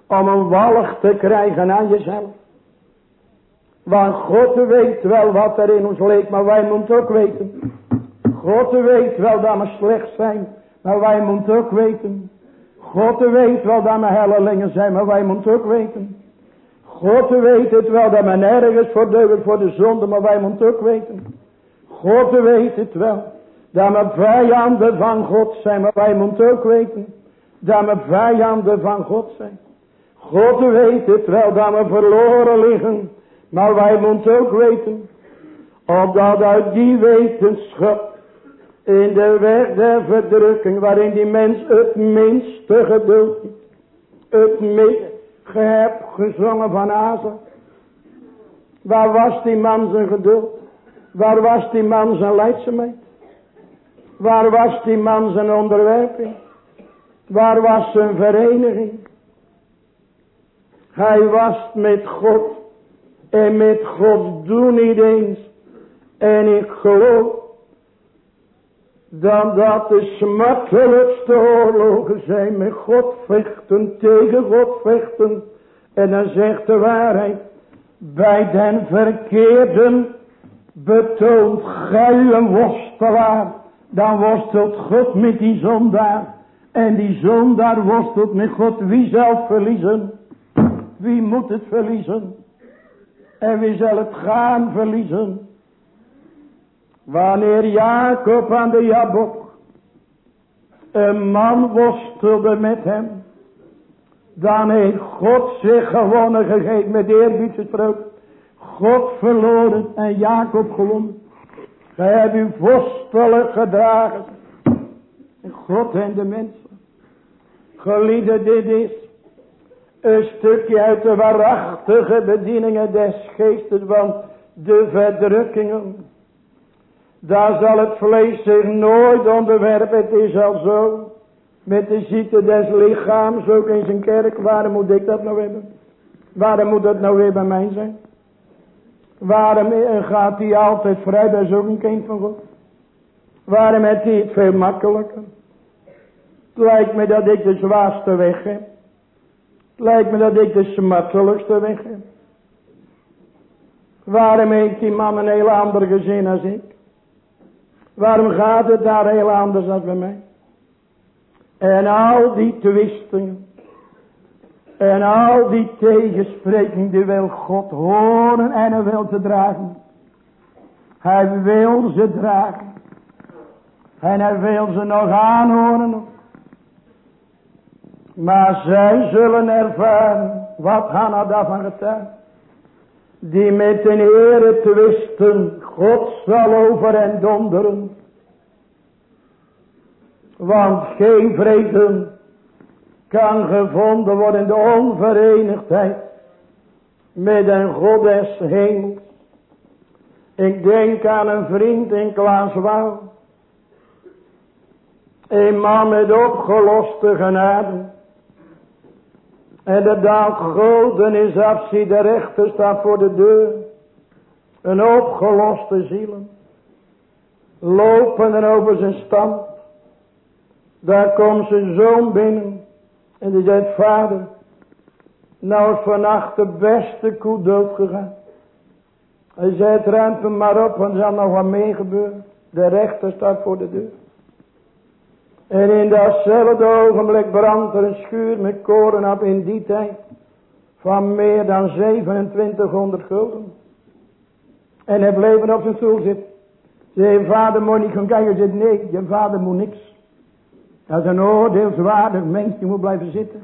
Om een walg te krijgen aan jezelf. Want God weet wel wat er in ons leeft, maar wij moeten ook weten. God weet wel dat we slecht zijn, maar wij moeten ook weten God weet wel dat we hellelingen zijn, maar wij moeten ook weten. God weet het wel dat men ergens voor voor de zonde, maar wij moeten ook weten. God weet het wel. Dat we vijanden van God zijn, maar wij moeten ook weten. Dat we vijanden van God zijn. God weet het wel dat we verloren liggen, maar wij moeten ook weten. Opdat uit die wetenschap in de weg der verdrukking waarin die mens het minste geduld. Het minste. Ge hebt gezongen van Azen. Waar was die man zijn geduld? Waar was die man zijn leidzaamheid? Waar was die man zijn onderwerping? Waar was zijn vereniging? Hij was met God. En met God doen niet eens. En ik geloof dan dat de smartelijkste oorlogen zijn met God vechten, tegen God vechten. En dan zegt de waarheid, bij den verkeerden betoont gij een worstelaar, dan worstelt God met die zondaar. En die zondaar worstelt met God, wie zal verliezen? Wie moet het verliezen? En wie zal het gaan verliezen? Wanneer Jacob aan de Jabok een man worstelde met hem. Dan heeft God zich gewonnen gegeven met eerbied gesproken. God verloren en Jacob gewonnen. Gij hebt uw worstelen gedragen. En God en de mensen. Gelieden dit is. Een stukje uit de waarachtige bedieningen des geestes. Want de verdrukkingen daar zal het vlees zich nooit onderwerpen. Het is al zo. Met de ziekte des lichaams, ook in zijn kerk. Waarom moet ik dat nou hebben? Waarom moet dat nou weer bij mij zijn? Waarom gaat hij altijd vrij? Dat is ook een kind van God. Waarom heeft hij het veel makkelijker? Het lijkt me dat ik de zwaarste weg heb. Het lijkt me dat ik de smartelijkste weg heb. Waarom heeft die man een heel ander gezin als ik? Waarom gaat het daar heel anders dan bij mij? En al die twisten. En al die tegenspreking die wil God horen en hij wil ze dragen. Hij wil ze dragen. En hij wil ze nog aanhoren. Maar zij zullen ervaren. Wat Hanna daarvan getuigd. Die met een ere twisten. God zal over en donderen. Want geen vrede kan gevonden worden in de onverenigdheid met een God des hemels. Ik denk aan een vriend in Klaaswouw. Een man met opgeloste genade. En de dag golden is af, de rechter staat voor de deur. Een opgeloste zielen. Lopen over zijn stand. Daar komt zijn zoon binnen. En die zegt, vader, nou is vannacht de beste koe dood gegaan. Hij zei, ruimt hem maar op, want er zal nog wat mee gebeuren. De rechter staat voor de deur. En in datzelfde ogenblik brandt er een schuur met koren op in die tijd. Van meer dan 2700 gulden. En hij bleef op zijn stoel zitten. Zei, vader moet niet gaan kijken. Zei, nee, je vader moet niks. Dat is een oordeelswaardig mens, die moet blijven zitten.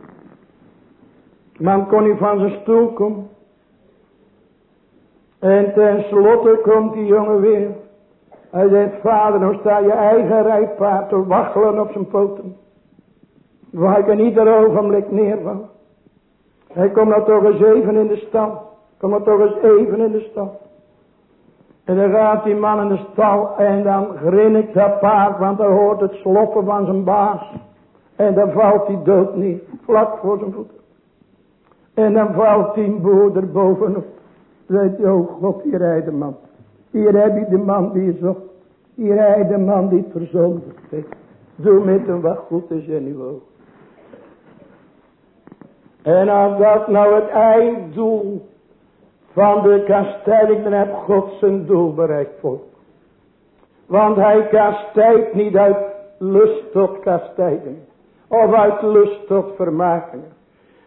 Man kon niet van zijn stoel komen. En tenslotte komt die jongen weer. Hij zegt, vader, nou sta je eigen rijpaard te waggelen op zijn poten. Waar ik in ieder ogenblik neerval. Hij komt nou toch eens even in de stad. Kom nou toch eens even in de stad. En dan gaat die man in de stal en dan grinnikt dat paard, want hij hoort het sloppen van zijn baas. En dan valt hij dood neer, vlak voor zijn voeten. En dan valt die boer er bovenop. Zegt hij, oh God, hier rijdt de man. Hier heb je de man die je zocht. Hier rijdt de man die verzondigd heeft. Doe met hem wat goed is in uw oog. En als dat nou het einddoel van de kastijding, dan heb God zijn doel bereikt voor. Want hij kastijdt niet uit lust tot kastijding. Of uit lust tot vermakingen.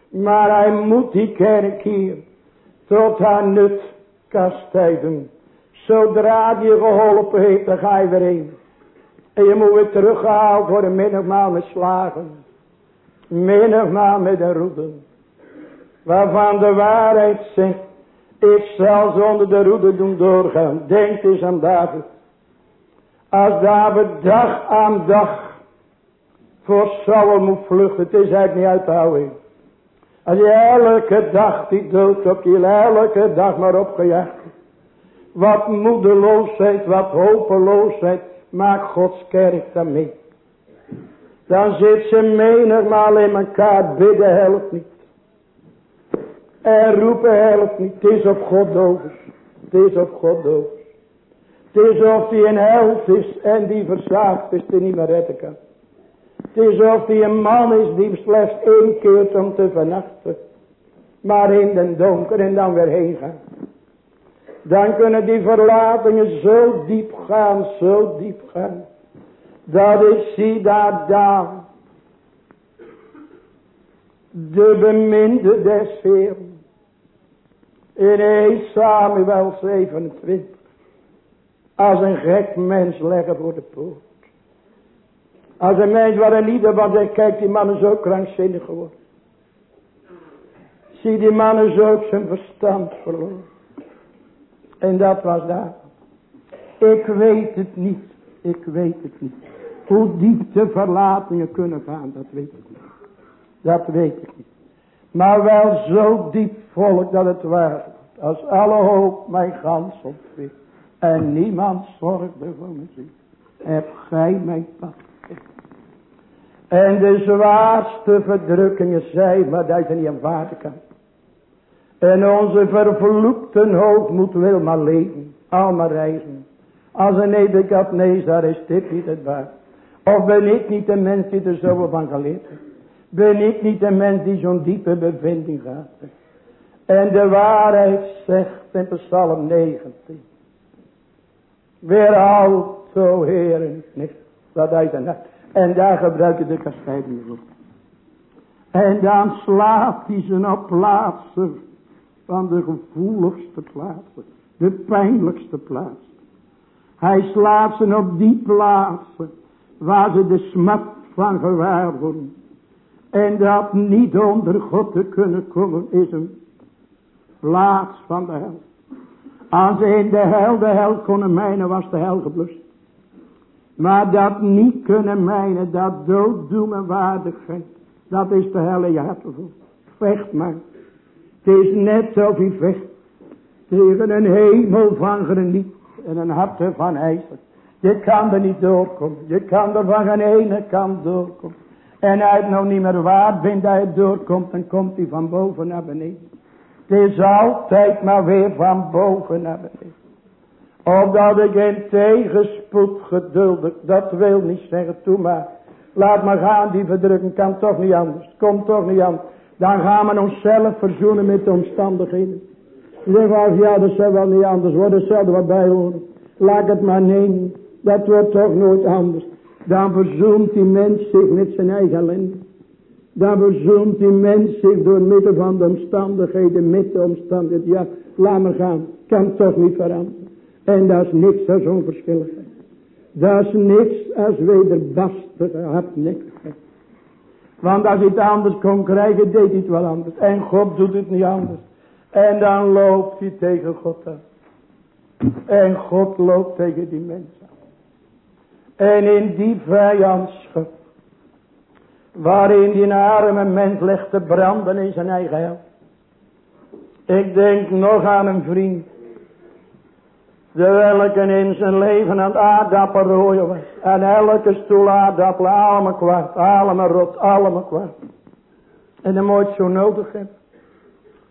Maar hij moet die kerk hier tot haar nut kastijden. Zodra je geholpen heeft, dan ga je weer heen. En je moet weer teruggehaald worden, menigmaal met slagen. Menigmaal met een roeden. Waarvan de waarheid zegt, ik zal zonder de roede doen doorgaan. Denk eens aan David. Als David dag aan dag voor Saul moet vluchten. Het is eigenlijk niet uit te houden. Als je elke dag die dood op je elke dag maar opgejaagd. Wat moedeloosheid, wat hopeloosheid. Maak Gods kerk daarmee. Dan zit ze menigmaal in elkaar bidden helpt niet. En roepen helpt niet. Het is op God dovers. Het is op God dovers. Het is of die een held is en die verzaakt is die niet meer redden kan. Het is of die een man is die slechts één keer om te vernachten. Maar in den donker en dan weer heen gaan. Dan kunnen die verlatingen zo diep gaan, zo diep gaan. Dat is zie daar daar. De beminde des Heeren. In 1 Samuel 27. Als een gek mens leggen voor de poort. Als een mens waar een ieder van zegt, kijk die man is ook krankzinnig geworden. Zie die man is ook zijn verstand verloren. En dat was daar. Ik weet het niet. Ik weet het niet. Hoe diep de verlatingen kunnen gaan, dat weet ik niet. Dat weet ik niet. Maar wel zo diep volk dat het waar Als alle hoop mijn gans ontwist. En niemand zorgde voor me. Heb gij mijn pad. En de zwaarste verdrukkingen zijn, maar dat je niet aanvaarden kan. En onze vervloekte hoofd wil maar leven. Allemaal reizen. Als een Nebukadnezar is dit niet het waar. Of ben ik niet de mens die er zoveel van geleerd heeft. Ben ik niet de mens die zo'n diepe bevinding gaat. En de waarheid zegt in Psalm 19. Weer houdt, o Heer, niks. Dat hij dan En daar gebruik je de kastijding voor. En dan slaat hij op plaatsen van de gevoeligste plaatsen. De pijnlijkste plaatsen. Hij slaat ze op die plaatsen waar ze de smat van gewaar worden. En dat niet onder God te kunnen komen is een plaats van de hel. Als in de hel de hel konden mijnen was de hel geblust. Maar dat niet kunnen mijnen, dat dooddoen en waardigheid. Dat is de hel in je hart Vecht maar. Het is net of je vecht tegen een hemel van geniet. En een hart van ijzer. Je kan er niet doorkomen. Je kan er van geen ene kant doorkomen. En hij het nou niet meer waard vindt dat hij doorkomt. Dan komt hij van boven naar beneden. Het is altijd maar weer van boven naar beneden. Opdat ik in tegenspoed geduldig. Dat wil niet zeggen. Toe maar. Laat maar gaan. Die verdrukking kan toch niet anders. Komt toch niet anders. Dan gaan we onszelf verzoenen met de omstandigheden. Zeg ja dat zal wel niet anders worden. Hetzelfde wat bij horen. Laat het maar nemen. Dat wordt toch nooit anders. Dan verzoent die mens zich met zijn eigen ellende. Dan verzoent die mens zich door midden van de omstandigheden, met de omstandigheden. Ja, laat maar gaan. Kan toch niet veranderen. En dat is niks als onverschilligheid. Dat is niks als wederbastige hardnekkigheid. Want als hij het anders kon krijgen, deed hij het wel anders. En God doet het niet anders. En dan loopt hij tegen God aan. En God loopt tegen die mensen. En in die vijandschap. Waarin die arme mens legt te branden in zijn eigen hel. Ik denk nog aan een vriend. De welke in zijn leven aan het aardappel rooien was. En elke stoel aardappelen, allemaal kwart, allemaal rot, allemaal kwart. En dan moet zo nodig hebben.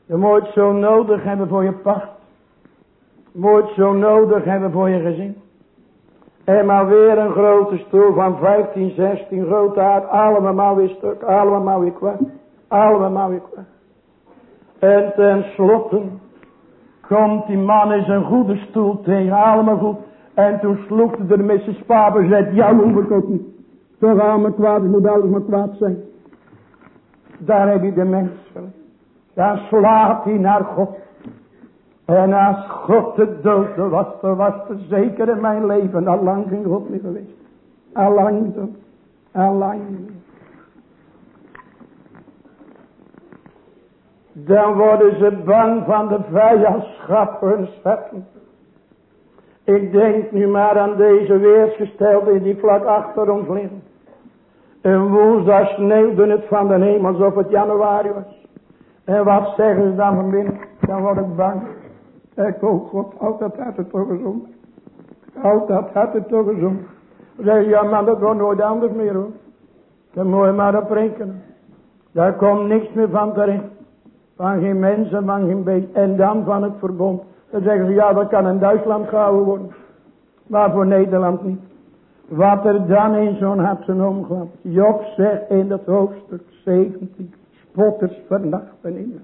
Je moet zo nodig hebben voor je pacht. Je zo nodig hebben voor je gezin. En maar weer een grote stoel van 15, 16 grote aard. Allemaal weer stuk. Allemaal weer kwart. Allemaal weer kwart. En tenslotte komt die man in zijn goede stoel tegen. Allemaal goed. En toen sloeg zijn spaber en zei. Ja, hoef ik ook niet. Toch allemaal kwaad. Moet alles maar kwaad zijn. Daar heb je de mens van. Dan slaat hij naar God. En als God de dood was, dan was het zeker in mijn leven. Al lang ging God niet geweest. Al lang. Al lang. Dan worden ze bang van de vijandschap hun. Ik denk nu maar aan deze weersgestelden die vlak achter ons liggen. Een woensdag sneeuwde het van de hemel alsof het januari was. En wat zeggen ze dan van binnen? Dan word ik bang. Ik oh God, altijd had het toch gezond. Altijd had het toch gezond. Zeg ja man, dat wordt nooit anders meer hoor. Dan moet je maar op rekenen. Daar komt niks meer van terecht. Van geen mensen, van geen beest. En dan van het verbond. Dan zeggen ze ja, dat kan in Duitsland gehouden worden. Maar voor Nederland niet. Wat er dan in zo'n hart zijn omgaat. Job zegt in dat hoofdstuk 17. Spotters vernachten in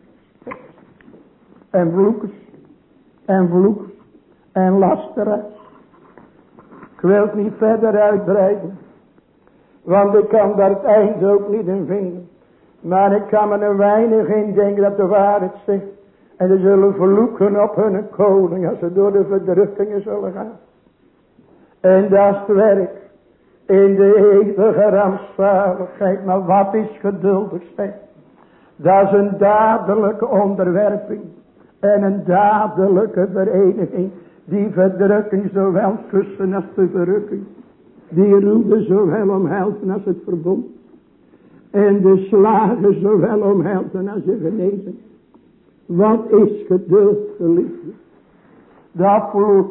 En vloekers en vloek en lasteren. Ik wil het niet verder uitbreiden. Want ik kan daar het eind ook niet in vinden. Maar ik kan me er weinig in denken dat de waarheid zegt. En ze zullen vloeken op hun koning als ze door de verdrukkingen zullen gaan. En dat is het werk. In de eeuwige rampzaligheid. Maar wat is geduldig zijn? Dat is een dadelijke onderwerping en een dadelijke vereniging. Die verdrukking zowel kussen als de verrukking. Die roede zowel omhelzen als het verbond. En de slagen zowel omhelzen als je genezen. Wat is geduld, geliefde? Dat vloed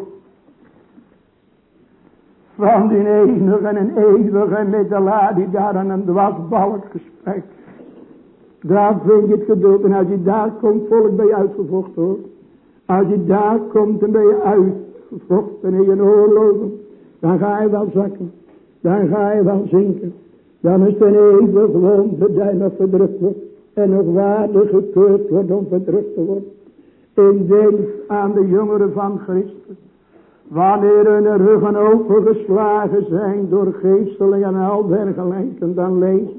van die enige en eeuwige middelaar die daar aan een dwasbalk gesprek daar vind je het geduld. En als je daar komt, volk ben je uitgevochten hoor. Als je daar komt, dan ben je uitgevochten in je oorlogen. Dan ga je wel zakken. Dan ga je wel zinken. Dan is het eeuwig wonder dat nog verdrukt wordt. En nog waardig gekeurd wordt om verdrukt te worden. In denk aan de jongeren van Christus. Wanneer hun ruggen opengeslagen zijn door geestelingen en al dergelijke. Dan lees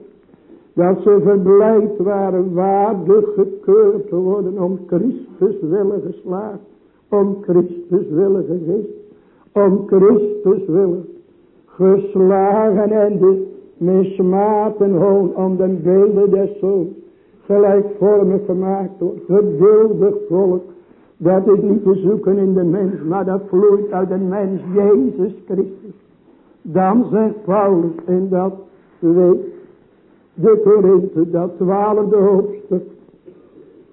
dat ze verblijd waren waardig gekeurd te worden om Christus willen geslaagd. Om Christus willen gegeest. Om Christus willen geslagen en de mismaten hoon om de beelden des zoons gelijkvormig gemaakt wordt. Geduldig volk. Dat is niet te zoeken in de mens, maar dat vloeit uit de mens, Jezus Christus. Dan zegt Paulus in dat weet de Korinthe, dat twaalfde hoofdstuk.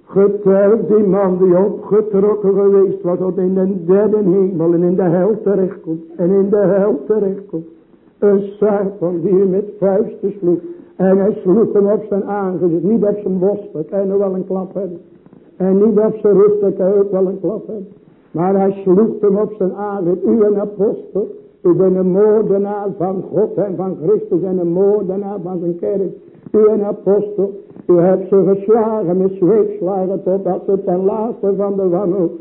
Getuigt die man die opgetrokken geweest was tot in de derde hemel en in de hel terechtkomt. En in de hel terechtkomt. Een Satan die hem met vuisten sloeg. En hij sloeg hem op zijn aangezicht. Niet op zijn borst, dat kan nog wel een klap hebben. En niet op zijn rust, dat kan ook wel een klap hebben. Maar hij sloeg hem op zijn aangezicht. U een apostel. U bent een moordenaar van God en van Christus en een moordenaar van zijn kerk. U een apostel. U hebt ze geslagen met zweepslagen totdat ze ten laatste van de wanhoop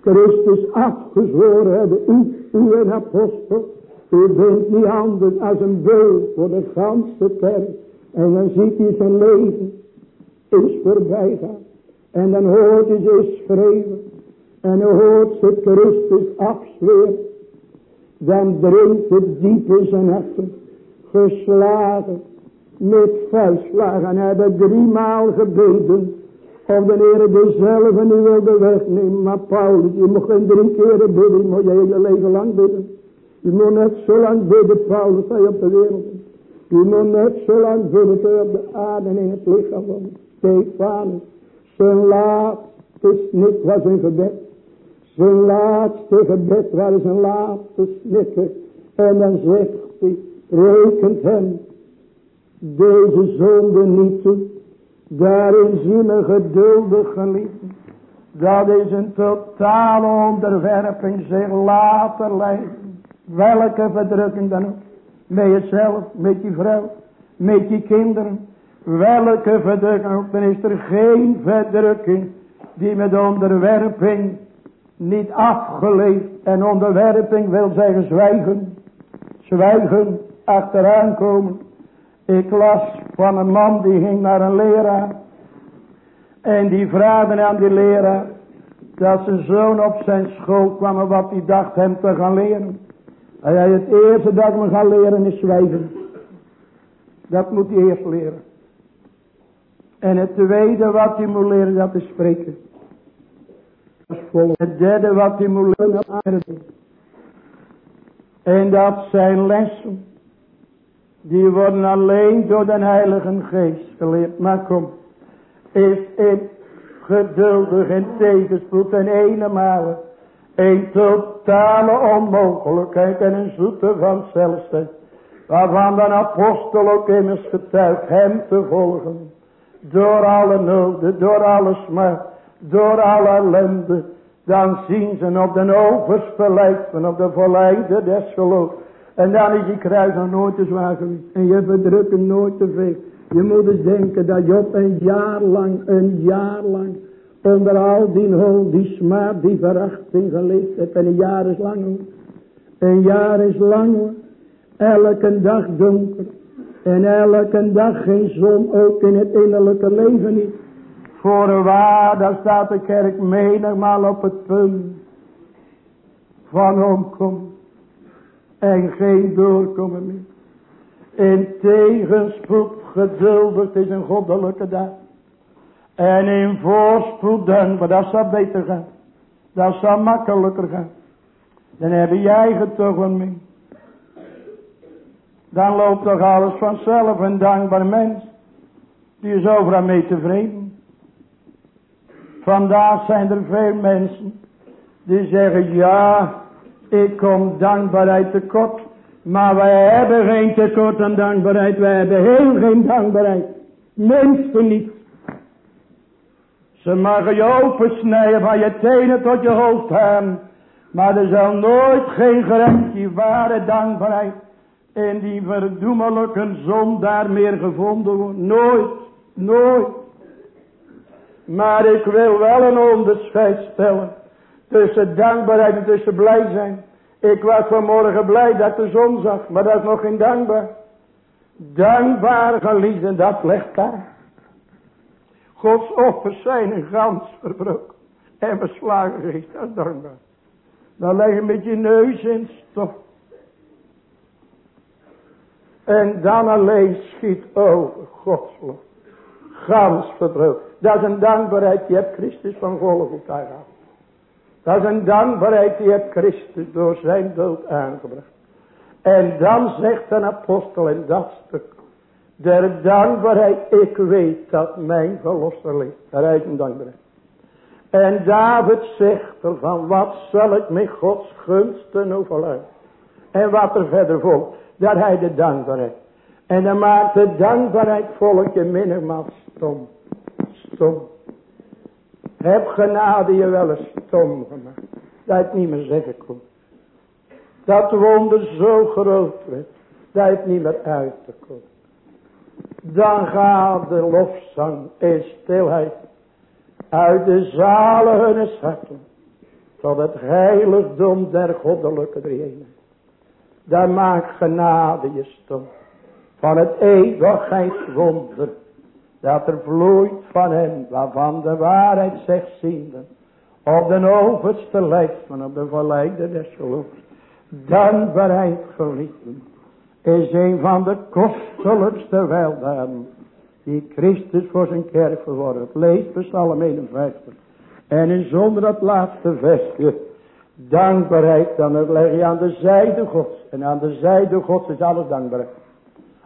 Christus afgezworen hebben. U, u een apostel. U bent niet anders als een beul voor de ganse kerk. En dan ziet hij zijn leven is voorbij gaan. En dan hoort hij ze schreeuwen. En dan hoort ze Christus afzweren. Dan dringt het diep in zijn harten. Geslagen met vuistslagen. En hebben driemaal gebeden. Of de Heer dezelfde niet wilde wegnemen. Maar Paulus, je moet geen drie keren bidden. Je moet je hele leven lang bidden. Je moet net zo lang bidden, Paulus, dat je op de wereld bent. Je moet net zo lang bidden, dat je op de aarde en in het lichaam bent. Stefanus, zijn laatste snik was een gebed. Zijn laatste gebed was zijn laatste snikken. En dan zegt hij, rekent hem deze zonde niet. Daarin zien we geduldig geliefd. Dat is een totale onderwerping zich later leiden. Welke verdrukking dan ook. Met jezelf, met je vrouw, met je kinderen. Welke verdrukking ook. Dan is er geen verdrukking die met onderwerping niet afgeleefd. En onderwerping wil zeggen zwijgen. Zwijgen, achteraan komen. Ik las van een man die ging naar een leraar. En die vraagde aan die leraar. Dat zijn zoon op zijn school kwam wat hij dacht hem te gaan leren. Hij zei het eerste dat ik me ga leren is zwijgen. Dat moet hij eerst leren. En het tweede wat hij moet leren dat is spreken. Het derde wat hij moet leren is En dat zijn lessen. Die worden alleen door de Heilige Geest geleerd. Maar kom. Is in geduldig en tegenspoed en ene. Een totale onmogelijkheid en een zoete van zelfstijd. Waarvan de apostel ook immers getuigt hem te volgen. Door alle noden, door alle smart, door alle ellende. Dan zien ze op de overste van op de verleider des geloofs. En dan is je kruis nog nooit te zwaar geweest. En je verdrukken nooit te veel. Je moet eens denken dat Job een jaar lang, een jaar lang onder al die hol, die smaad, die verachting geleefd hebt. En een jaar is lang. Een jaar is lang. Elke dag donker. En elke dag geen zon, ook in het innerlijke leven niet. Voorwaar, daar staat de kerk menigmaal op het punt van omkomen. En geen doorkomen meer. In tegenspoed geduldig is een goddelijke dag. En in voorspoed maar dat zou beter gaan. Dat zou makkelijker gaan. Dan heb jij getogen mee. Dan loopt toch alles vanzelf. Een dankbaar mens. Die is overal mee tevreden. Vandaag zijn er veel mensen. Die zeggen ja. Ik kom dankbaarheid tekort. Maar wij hebben geen tekort aan dankbaarheid. Wij hebben heel geen dankbaarheid. Mensen niet. Ze mogen je opensnijden van je tenen tot je hoofd hebben. Maar er zal nooit geen gerecht ware dankbaarheid in die verdoemelijke daar meer gevonden worden. Nooit, nooit. Maar ik wil wel een onderscheid stellen tussen dankbaarheid en tussen blij zijn. Ik was vanmorgen blij dat de zon zag, maar dat is nog geen dankbaar. Dankbaar geliefden, dat legt daar. Gods offers zijn een gans verbroken. En beslagen geweest, dat dankbaar. Dan leg je met je neus in stof. En dan alleen schiet over Gods lof. Gans verbroken. Dat is een dankbaarheid, die hebt Christus van Golgotha gehad. Dat is een dankbaarheid, die hebt Christus door zijn dood aangebracht. En dan zegt een apostel in dat stuk. Der dankbaarheid, ik weet dat mijn verlosser. Daar is een dankbaarheid. En David zegt ervan, wat zal ik met Gods gunsten overluiden. En wat er verder volgt, dat hij de dankbaarheid. En dan maakt de dankbaarheid volkje mindermaal stom. Stom. Heb genade je wel eens stom gemaakt. Dat het niet meer zeggen kon. Dat wonder zo groot werd. Dat het niet meer uit te komen. Dan gaat de lofzang in stilheid uit de zalen hun harten tot het heiligdom der goddelijke drieënheid. Daar maakt genade je stom van het eeuwigheidswonder dat er vloeit van hem waarvan de waarheid zegt ziende op de overste lijst van de verleide des geloofs dankbaarheid geliefden is een van de kostelijkste weldaden die Christus voor zijn kerk verworven. Lees Psalm 51. En in zonder dat laatste versje, dankbaarheid, dan leg je aan de zijde gods. En aan de zijde gods is alles dankbaarheid.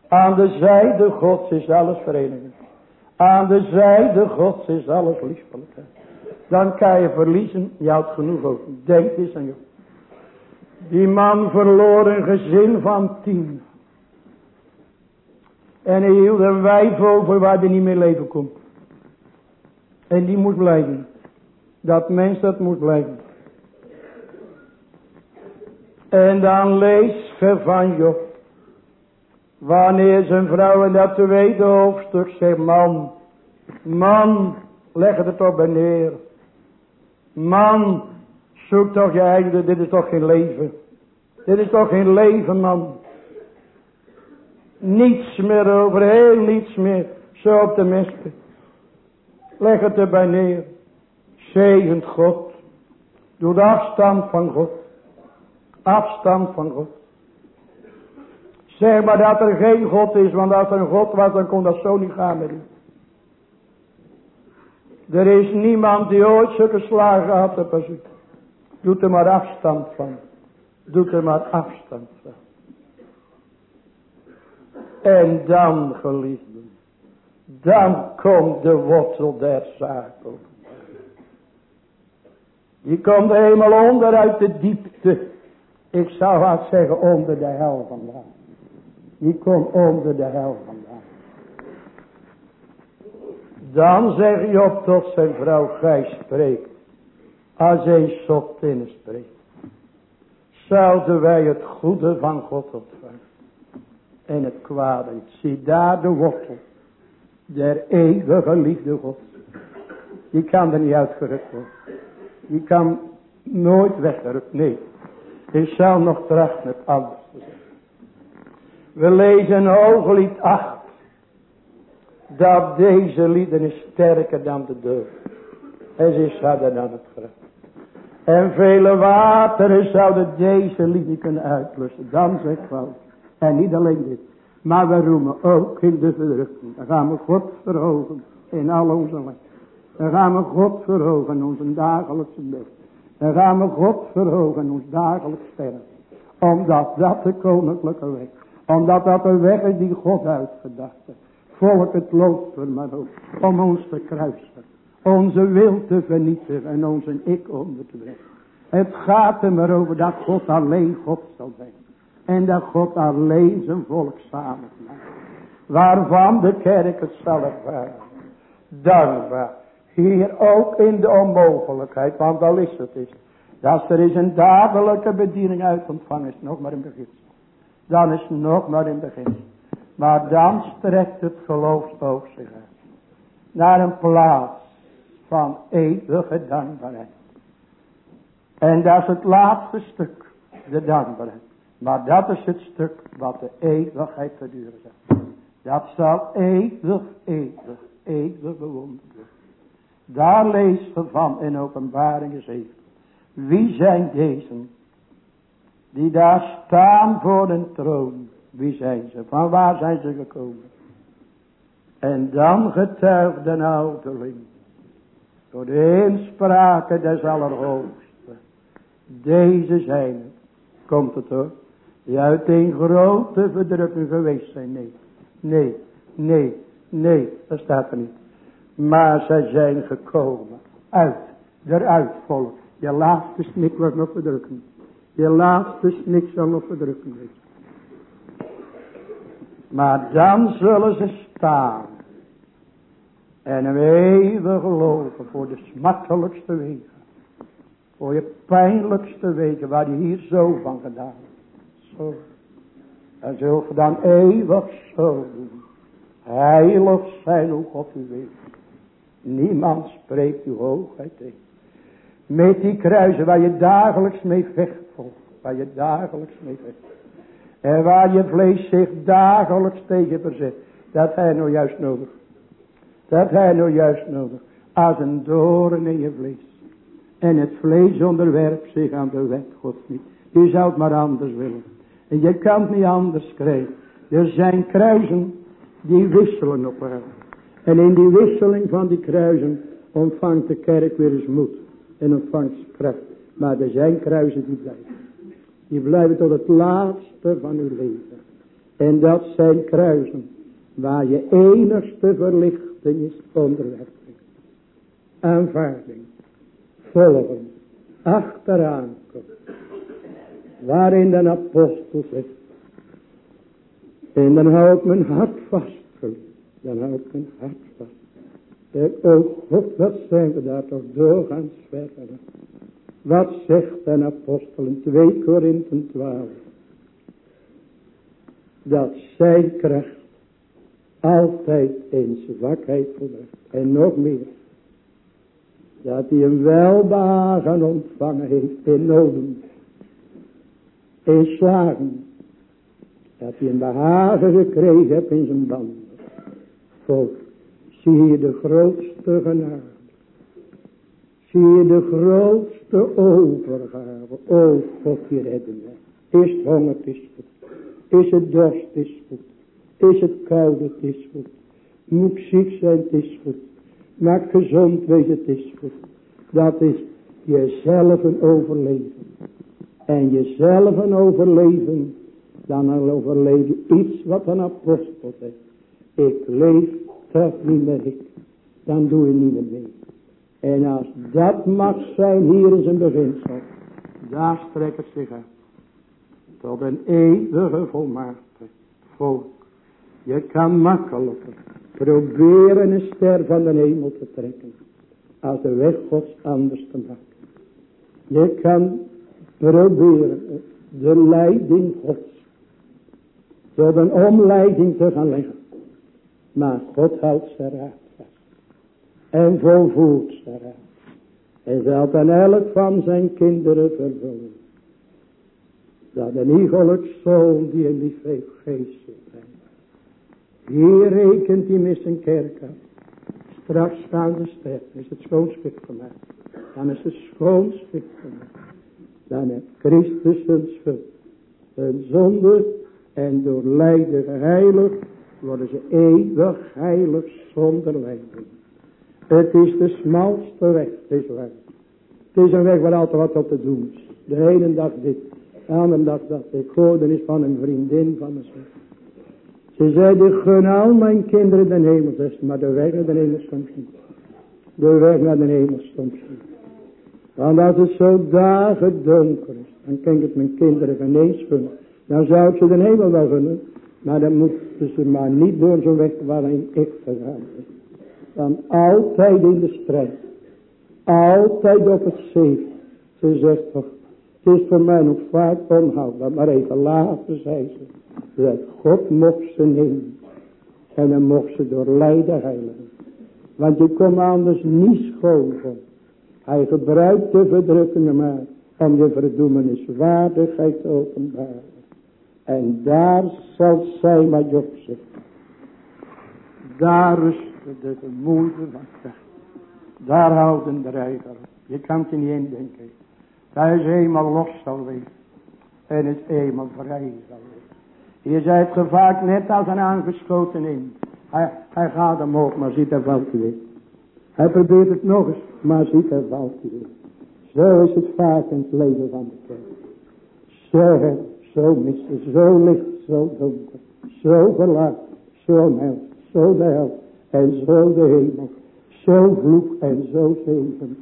Aan de zijde gods is alles vereniging. Aan de zijde gods is alles liefelijkheid. Dan kan je verliezen, je houdt genoeg over. Denk eens aan je. Die man verloor een gezin van tien. En hij hield een wijf over waar hij niet meer leven kon. En die moet blijven. Dat mens dat moet blijven. En dan lees je van Job. Wanneer zijn vrouw in dat tweede hoofdstuk zegt. Man. Man. Leg het toch bij neer. Man. Zoek toch je eigen. Dit is toch geen leven. Dit is toch geen leven man. Niets meer over, heel niets meer. Zo op de misten. Leg het erbij neer. Zegend God. Doe de afstand van God. Afstand van God. Zeg maar dat er geen God is, want als er een God was, dan kon dat zo niet gaan met u. Er is niemand die ooit zulke slagen had als u. Doet er maar afstand van. Doet er maar afstand van. En dan, geliefden, dan komt de wortel der zaak op. Je komt helemaal onder uit de diepte. Ik zou haast zeggen onder de hel vandaan. Je komt onder de hel vandaan. Dan zeg je op tot zijn vrouw, gij spreekt. Als een zottin spreekt. Zouden wij het goede van God ontvangen en het kwade. Zie daar de wortel der eeuwige liefde God. Die kan er niet uitgerukt worden. Die kan nooit weggerukt. Nee. Ik zal nog trachten het anders te zeggen. We lezen Hooglied 8. Dat deze lieden is sterker dan de dood. En ze is harder dan het graf. En vele wateren zouden deze liefde kunnen uitblussen. Dan zegt wel. En niet alleen dit. Maar we roemen ook in de verdrukking. Dan gaan we God verhogen in al onze leven. Dan gaan we God verhogen in onze dagelijkse bed. Dan gaan we God verhogen in ons dagelijks sterren. Omdat dat de koninklijke weg. Omdat dat de weg is die God uitgedacht heeft. Volk het loopt er maar ook. Om ons te kruisen. Onze wil te vernietigen en onze ik onder te brengen. Het gaat er maar over dat God alleen God zal zijn. En dat God alleen zijn volk samen maakt. Waarvan de kerk het zal ervaren. Dankbaar. Hier ook in de onmogelijkheid. Want al is het is. Dat er is een dadelijke bediening uit ontvangen is. Nog maar in begin. Dan is nog maar in begin. Maar dan strekt het geloofsoog zich uit. Naar een plaats van eeuwige dankbaarheid. En dat is het laatste stuk. De dankbaarheid. Maar dat is het stuk wat de eeuwigheid verduren zal. Dat zal eeuwig, eeuwig, eeuwig bewonderd. Daar leest we van in openbaring 7. Wie zijn deze? Die daar staan voor de troon. Wie zijn ze? Van waar zijn ze gekomen? En dan getuigt de ouderling. Door de inspraken des Allerhoogste. Deze zijn. Komt het hoor die uit een grote verdrukking geweest zijn. Nee, nee, nee, nee, dat staat er niet. Maar zij zijn gekomen uit eruit volgt. Je laatste snik wordt nog verdrukken. Je laatste snik zal nog verdrukken wezen. Maar dan zullen ze staan. En hem eeuwig geloven voor de smartelijkste wegen. Voor je pijnlijkste wegen waar je hier zo van gedaan. Zo. En zult je dan eeuwig zo doen. Heilig zijn hoe God u weet. Niemand spreekt uw hoogheid tegen. Met die kruisen waar je dagelijks mee vecht. Waar je dagelijks mee vecht. En waar je vlees zich dagelijks tegen verzet. Dat hij nou juist nodig. Dat hij nou juist nodig. Als een doorn in je vlees. En het vlees onderwerpt zich aan de wet Gods niet. Je zou het maar anders willen. En je kan het niet anders krijgen. Er zijn kruisen die wisselen op elkaar. En in die wisseling van die kruisen ontvangt de kerk weer eens moed. En ontvangt kracht. Maar er zijn kruisen die blijven. Die blijven tot het laatste van uw leven. En dat zijn kruisen waar je enigste verlichting is onderwerping. Aanvaarding. Volgen. Achteraan Waarin de apostel zegt. En dan houdt mijn hart vast. Dan houdt mijn hart vast. Oh God, wat zijn we daar toch doorgaans verder. Wat zegt een apostel in 2 Korinthe 12? Dat zijn kracht altijd in zwakheid volbrengt. En nog meer. Dat hij een welbehagen ontvangen heeft in noden. In slagen. Dat hij een behagen gekregen heeft in zijn banden. Volk, zie je de grootste genade. Zie je de grootste overgave. O God, die redden mij. Is het honger, het is goed. Is het dorst, het is goed. Is het koud, het is goed. Moet ziek zijn, het is goed. Maak gezond wezen, het is goed. Dat is jezelf een overleven. En jezelf een overleven. Dan overleef je iets wat een apostel zegt. Ik leef toch niet meer ik. Dan doe je niet meer mee. En als dat mag zijn hier in zijn beginsel. Daar strekt het zich uit. Tot een eeuwige volmaakte volk. Je kan makkelijker proberen een ster van de hemel te trekken. Als de weg gods anders te maken. Je kan proberen de leiding gods. Tot een omleiding te gaan leggen. Maar God houdt zijn raad vast. En volvoert zijn raad. Zal aan elk van zijn kinderen vervullen. Dat een iegelijk zoon die een lief heeft geest zijn. Hier rekent hij met zijn kerk af. Straks gaan de sterren. Is het schoonschrift gemaakt. Dan is het schoonschrift gemaakt. Dan heeft Christus hun schuld. Hun zonde. En door lijden geheiligd. Worden ze eeuwig heilig zonder lijden. Het is de smalste weg. Is waar. Het is een weg waar altijd wat op te doen is. De ene dag dit. De andere dag dat. Ik hoorde is van een vriendin van me. Ze zeiden, gun al mijn kinderen de hemel, maar de weg naar de hemel soms niet. De weg naar de hemel soms niet. Want als het zo dagen donker is, dan kan ik mijn kinderen genees gunnen. Dan zou ik ze de hemel wel gunnen, maar dan moeten ze maar niet door zo'n weg waarin ik gegaan ben. Dan altijd in de strijd. Altijd op het zee. Ze zegt toch, het is voor mij nog vaak onhoudbaar, maar even later zei ze. Dat God mocht ze nemen. En dan mocht ze door lijden heiligen. Want je kon anders niet schoven. Hij gebruikt de verdrukkingen maar om de verdoemenis waardigheid te openbaren. En daar zal zij op zich. Daar rust de gemoede van kracht. Daar houden de rijder. Je kan het niet indenken. Hij is eenmaal los zal wezen. En is eenmaal vrij zal wezen. Je zijt gevaakt net als een aangeschoten in. Hij, hij gaat omhoog, maar ziet er valt hij. Hij probeert het nog eens, maar ziet er valt hij weer. Zo is het vaak in het leven van de kerk. Zo zo mistig, zo licht, zo donker. Zo verlaat, zo hel, zo de hel en zo de hemel. Zo vloek en zo zegen.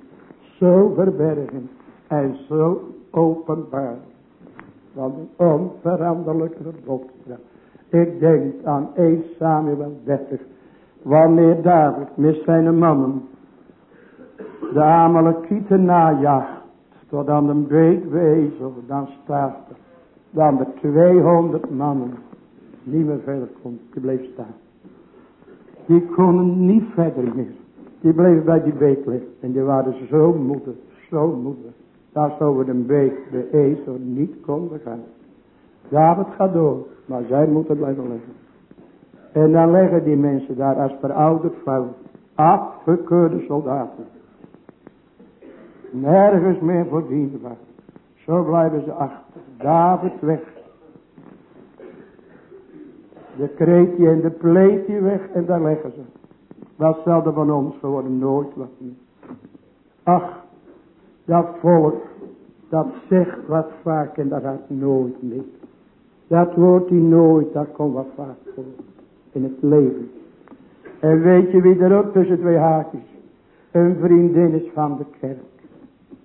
zo verbergen en zo openbaar. Van een onveranderlijke verbodstraat. Ik denk aan 1 Samuel 30. Wanneer David met zijn mannen de Amalekieten najaagt tot aan de beekwezel, dan staat er, dan de 200 mannen niet meer verder kon, die bleef staan. Die konden niet verder meer. Die bleven bij die beek liggen. En die waren zo moedig, zo moedig. Dat ze over de beek de ezel niet konden gaan. David gaat door, maar zij moeten blijven liggen. En dan leggen die mensen daar als verouderd vrouw. Afgekeurde soldaten. Nergens meer voor dienstbaar. Zo blijven ze achter. David weg. De kreetje en de pleetje weg en daar leggen ze. Wat zal er van ons geworden? Nooit wat meer. Ach, dat volk, dat zegt wat vaak en dat gaat nooit meer. Dat woord die nooit, dat komt wat vaak voor in het leven. En weet je wie er ook tussen twee haakjes een vriendin is van de kerk.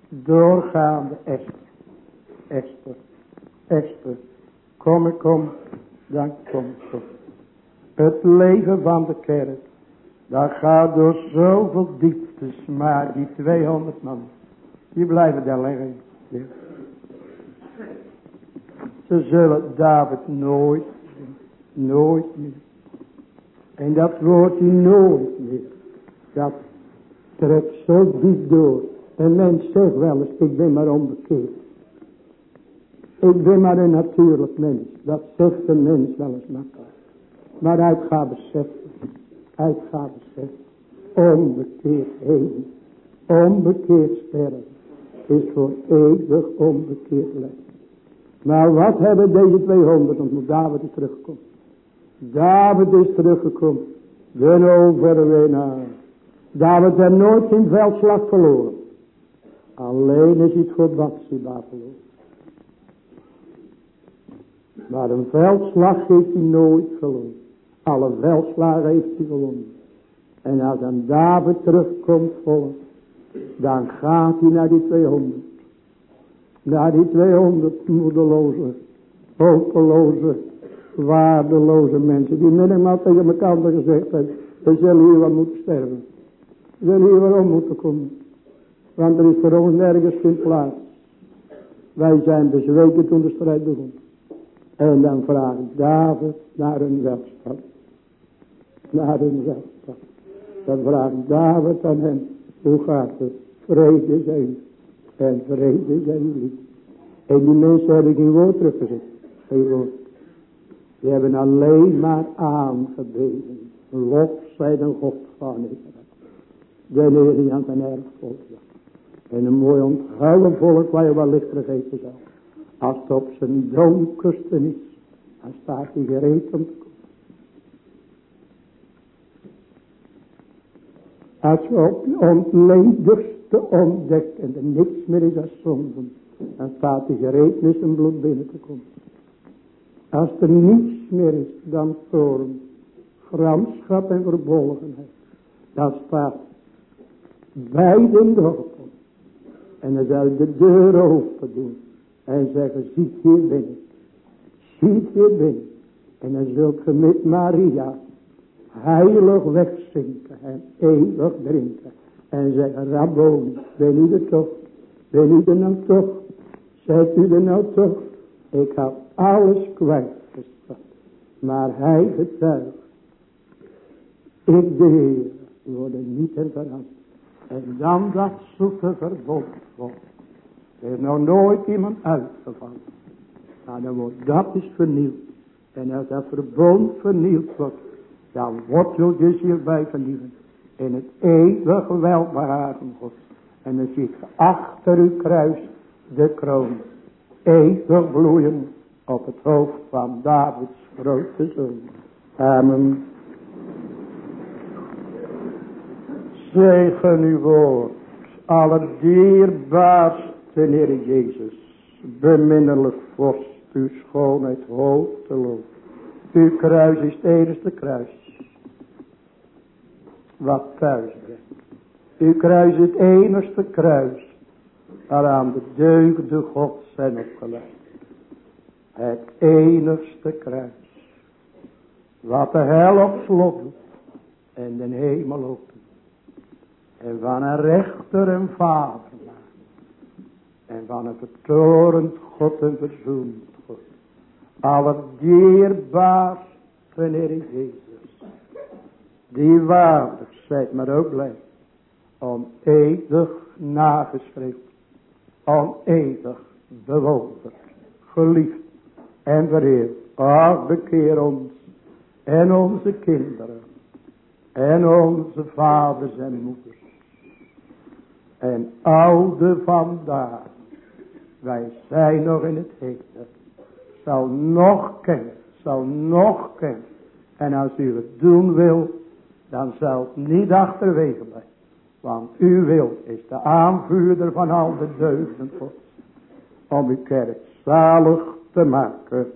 Doorgaande Esther. Esther. Esther. Kom kom, dan kom ik Het leven van de kerk. Dat gaat door zoveel dieptes. Maar die 200 man. Die blijven daar liggen. Ze zullen David nooit. Nooit meer. En dat woord nooit meer. Dat trekt zo diep door. Een mens zegt wel eens, ik ben maar onbekeerd. Ik ben maar een natuurlijk mens. Dat zegt een mens wel eens makkelijk. Maar uit gaat beseffen. Uit gaat beseffen. Onbekeerd heen. Onbekeerd sterren. Is voor eeuwig onbekeerd leven. Maar wat hebben deze 200 ontmoet? David is teruggekomen. David is teruggekomen. De overwinnaar. David heeft nooit zijn veldslag verloren. Alleen is het voor Bathsheba verloren. Maar een veldslag heeft hij nooit verloren. Alle veldslagen heeft hij gewonnen. En als dan David terugkomt volk, dan gaat hij naar die 200. Naar die 200 moedeloze, hopeloze, waardeloze mensen. Die minimaal tegen elkaar gezegd hebben, we zullen hier wat moeten sterven. We zullen hier waarom moeten komen. Want er is voor ons nergens geen plaats. Wij zijn bezweken toen de strijd begon. En dan vraagt David naar een welstand. Naar een welstand. Dan vraagt David aan hem. Hoe gaat het? Vrede zijn. En vrede zijn. En die mensen hebben geen woord teruggezet. Geen woord. Die hebben alleen maar aangebeden. Lof zij de God van Israël. De Heer die aan zijn erfvolk En een mooi onthuilen volk waar je wel licht vergeten zou. Als het op zijn donkerste is. Dan staat hij gereed om te komen. Als je op je ontledigste ontdekt en er niks meer is als zonden. Dan staat hij gereed met zijn bloed binnen te komen. Als er niets meer is dan toorn, gramschap en verbolgenheid. Dan staat beiden open. En dan zal de deur open doen. En zeggen, ziet hier binnen. Ziet hier binnen. En dan zult je met Maria heilig wegzinken en eeuwig drinken. En zeggen, Rabboni, ben u er toch? Ben u er nou toch? Zet u er nou toch? Ik heb alles kwijtgesteld. Maar hij getuigt. Ik de Heer worden niet in veranderd. En dan dat zoete verbond wordt. Er is nou nooit iemand uitgevallen. Maar dan wordt dat is vernieuwd. En als dat verbond vernieuwd wordt. Dan wortelt je hierbij vernieuwen. In het eeuwig welbehagen God. En dan ziet achter uw kruis de kroon. Eeuwig bloeien op het hoofd van Davids grote zoon. Amen. Zegen uw woord, allerdierbaarste Heer Jezus, beminnelijk vorst, uw schoonheid hoog te loop. Uw kruis is het enigste kruis, wat thuis brengt. uw kruis het enigste kruis waaraan de deugden God zijn opgelegd. Het enigste kruis. Wat de hel op slot en de hemel opent. En van een rechter en vader. En van een vertorend God en verzoend God. Allerdierbaarste Heer Jezus. Die waardig zijt, maar ook blij. Om eeuwig nageschreven. Om eeuwig bewonderd. Geliefd en vereerd. Ach, bekeer ons. En onze kinderen. En onze vaders en moeders. En oude vandaag. Wij zijn nog in het heden. Zal nog kennen. Zal nog kennen. En als u het doen wil. Dan zal het niet achterwege blijven. Want uw wil is de aanvuurder van al de deugden God. Om uw kerk zalig te maken.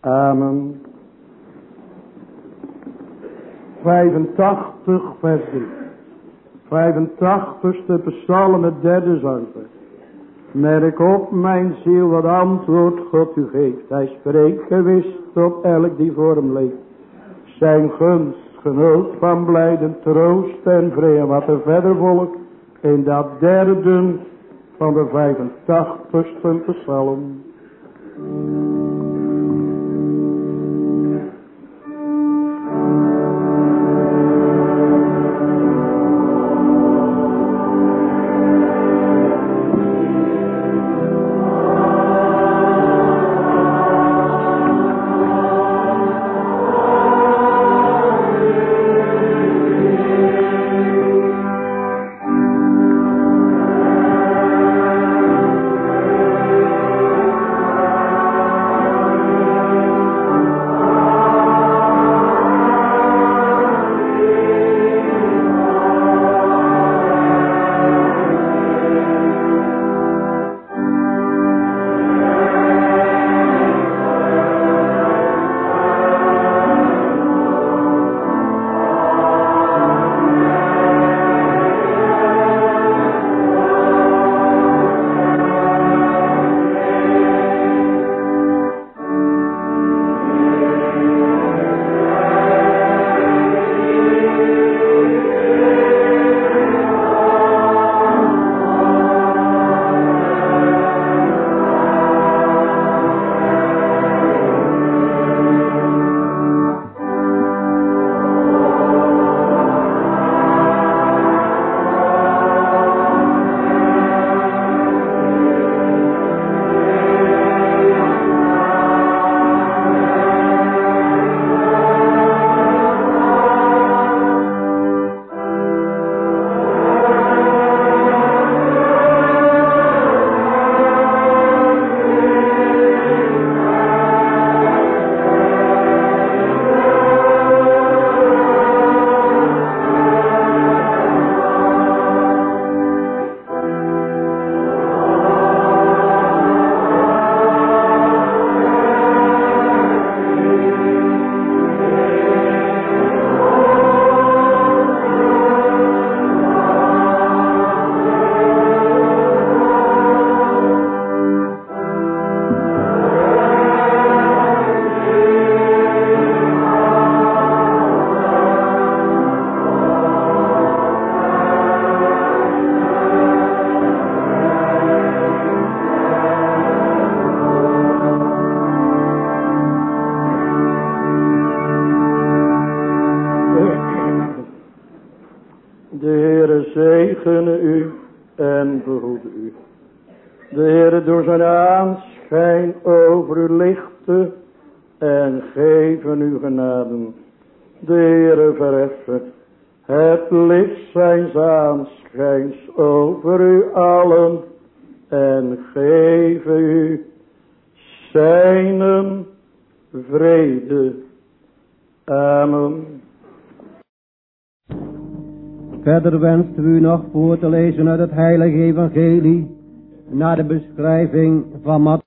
Amen. 85 vers 3. 85ste psalm het derde zangvers. Merk op mijn ziel wat antwoord God u geeft. Hij spreekt gewis tot elk die voor hem leeft. Zijn gunst genoot van blijden troost en vrede. Wat er verder volgt in dat derde van de 85ste psalm. Te lezen uit het heilige evangelie naar de beschrijving van Matthäus.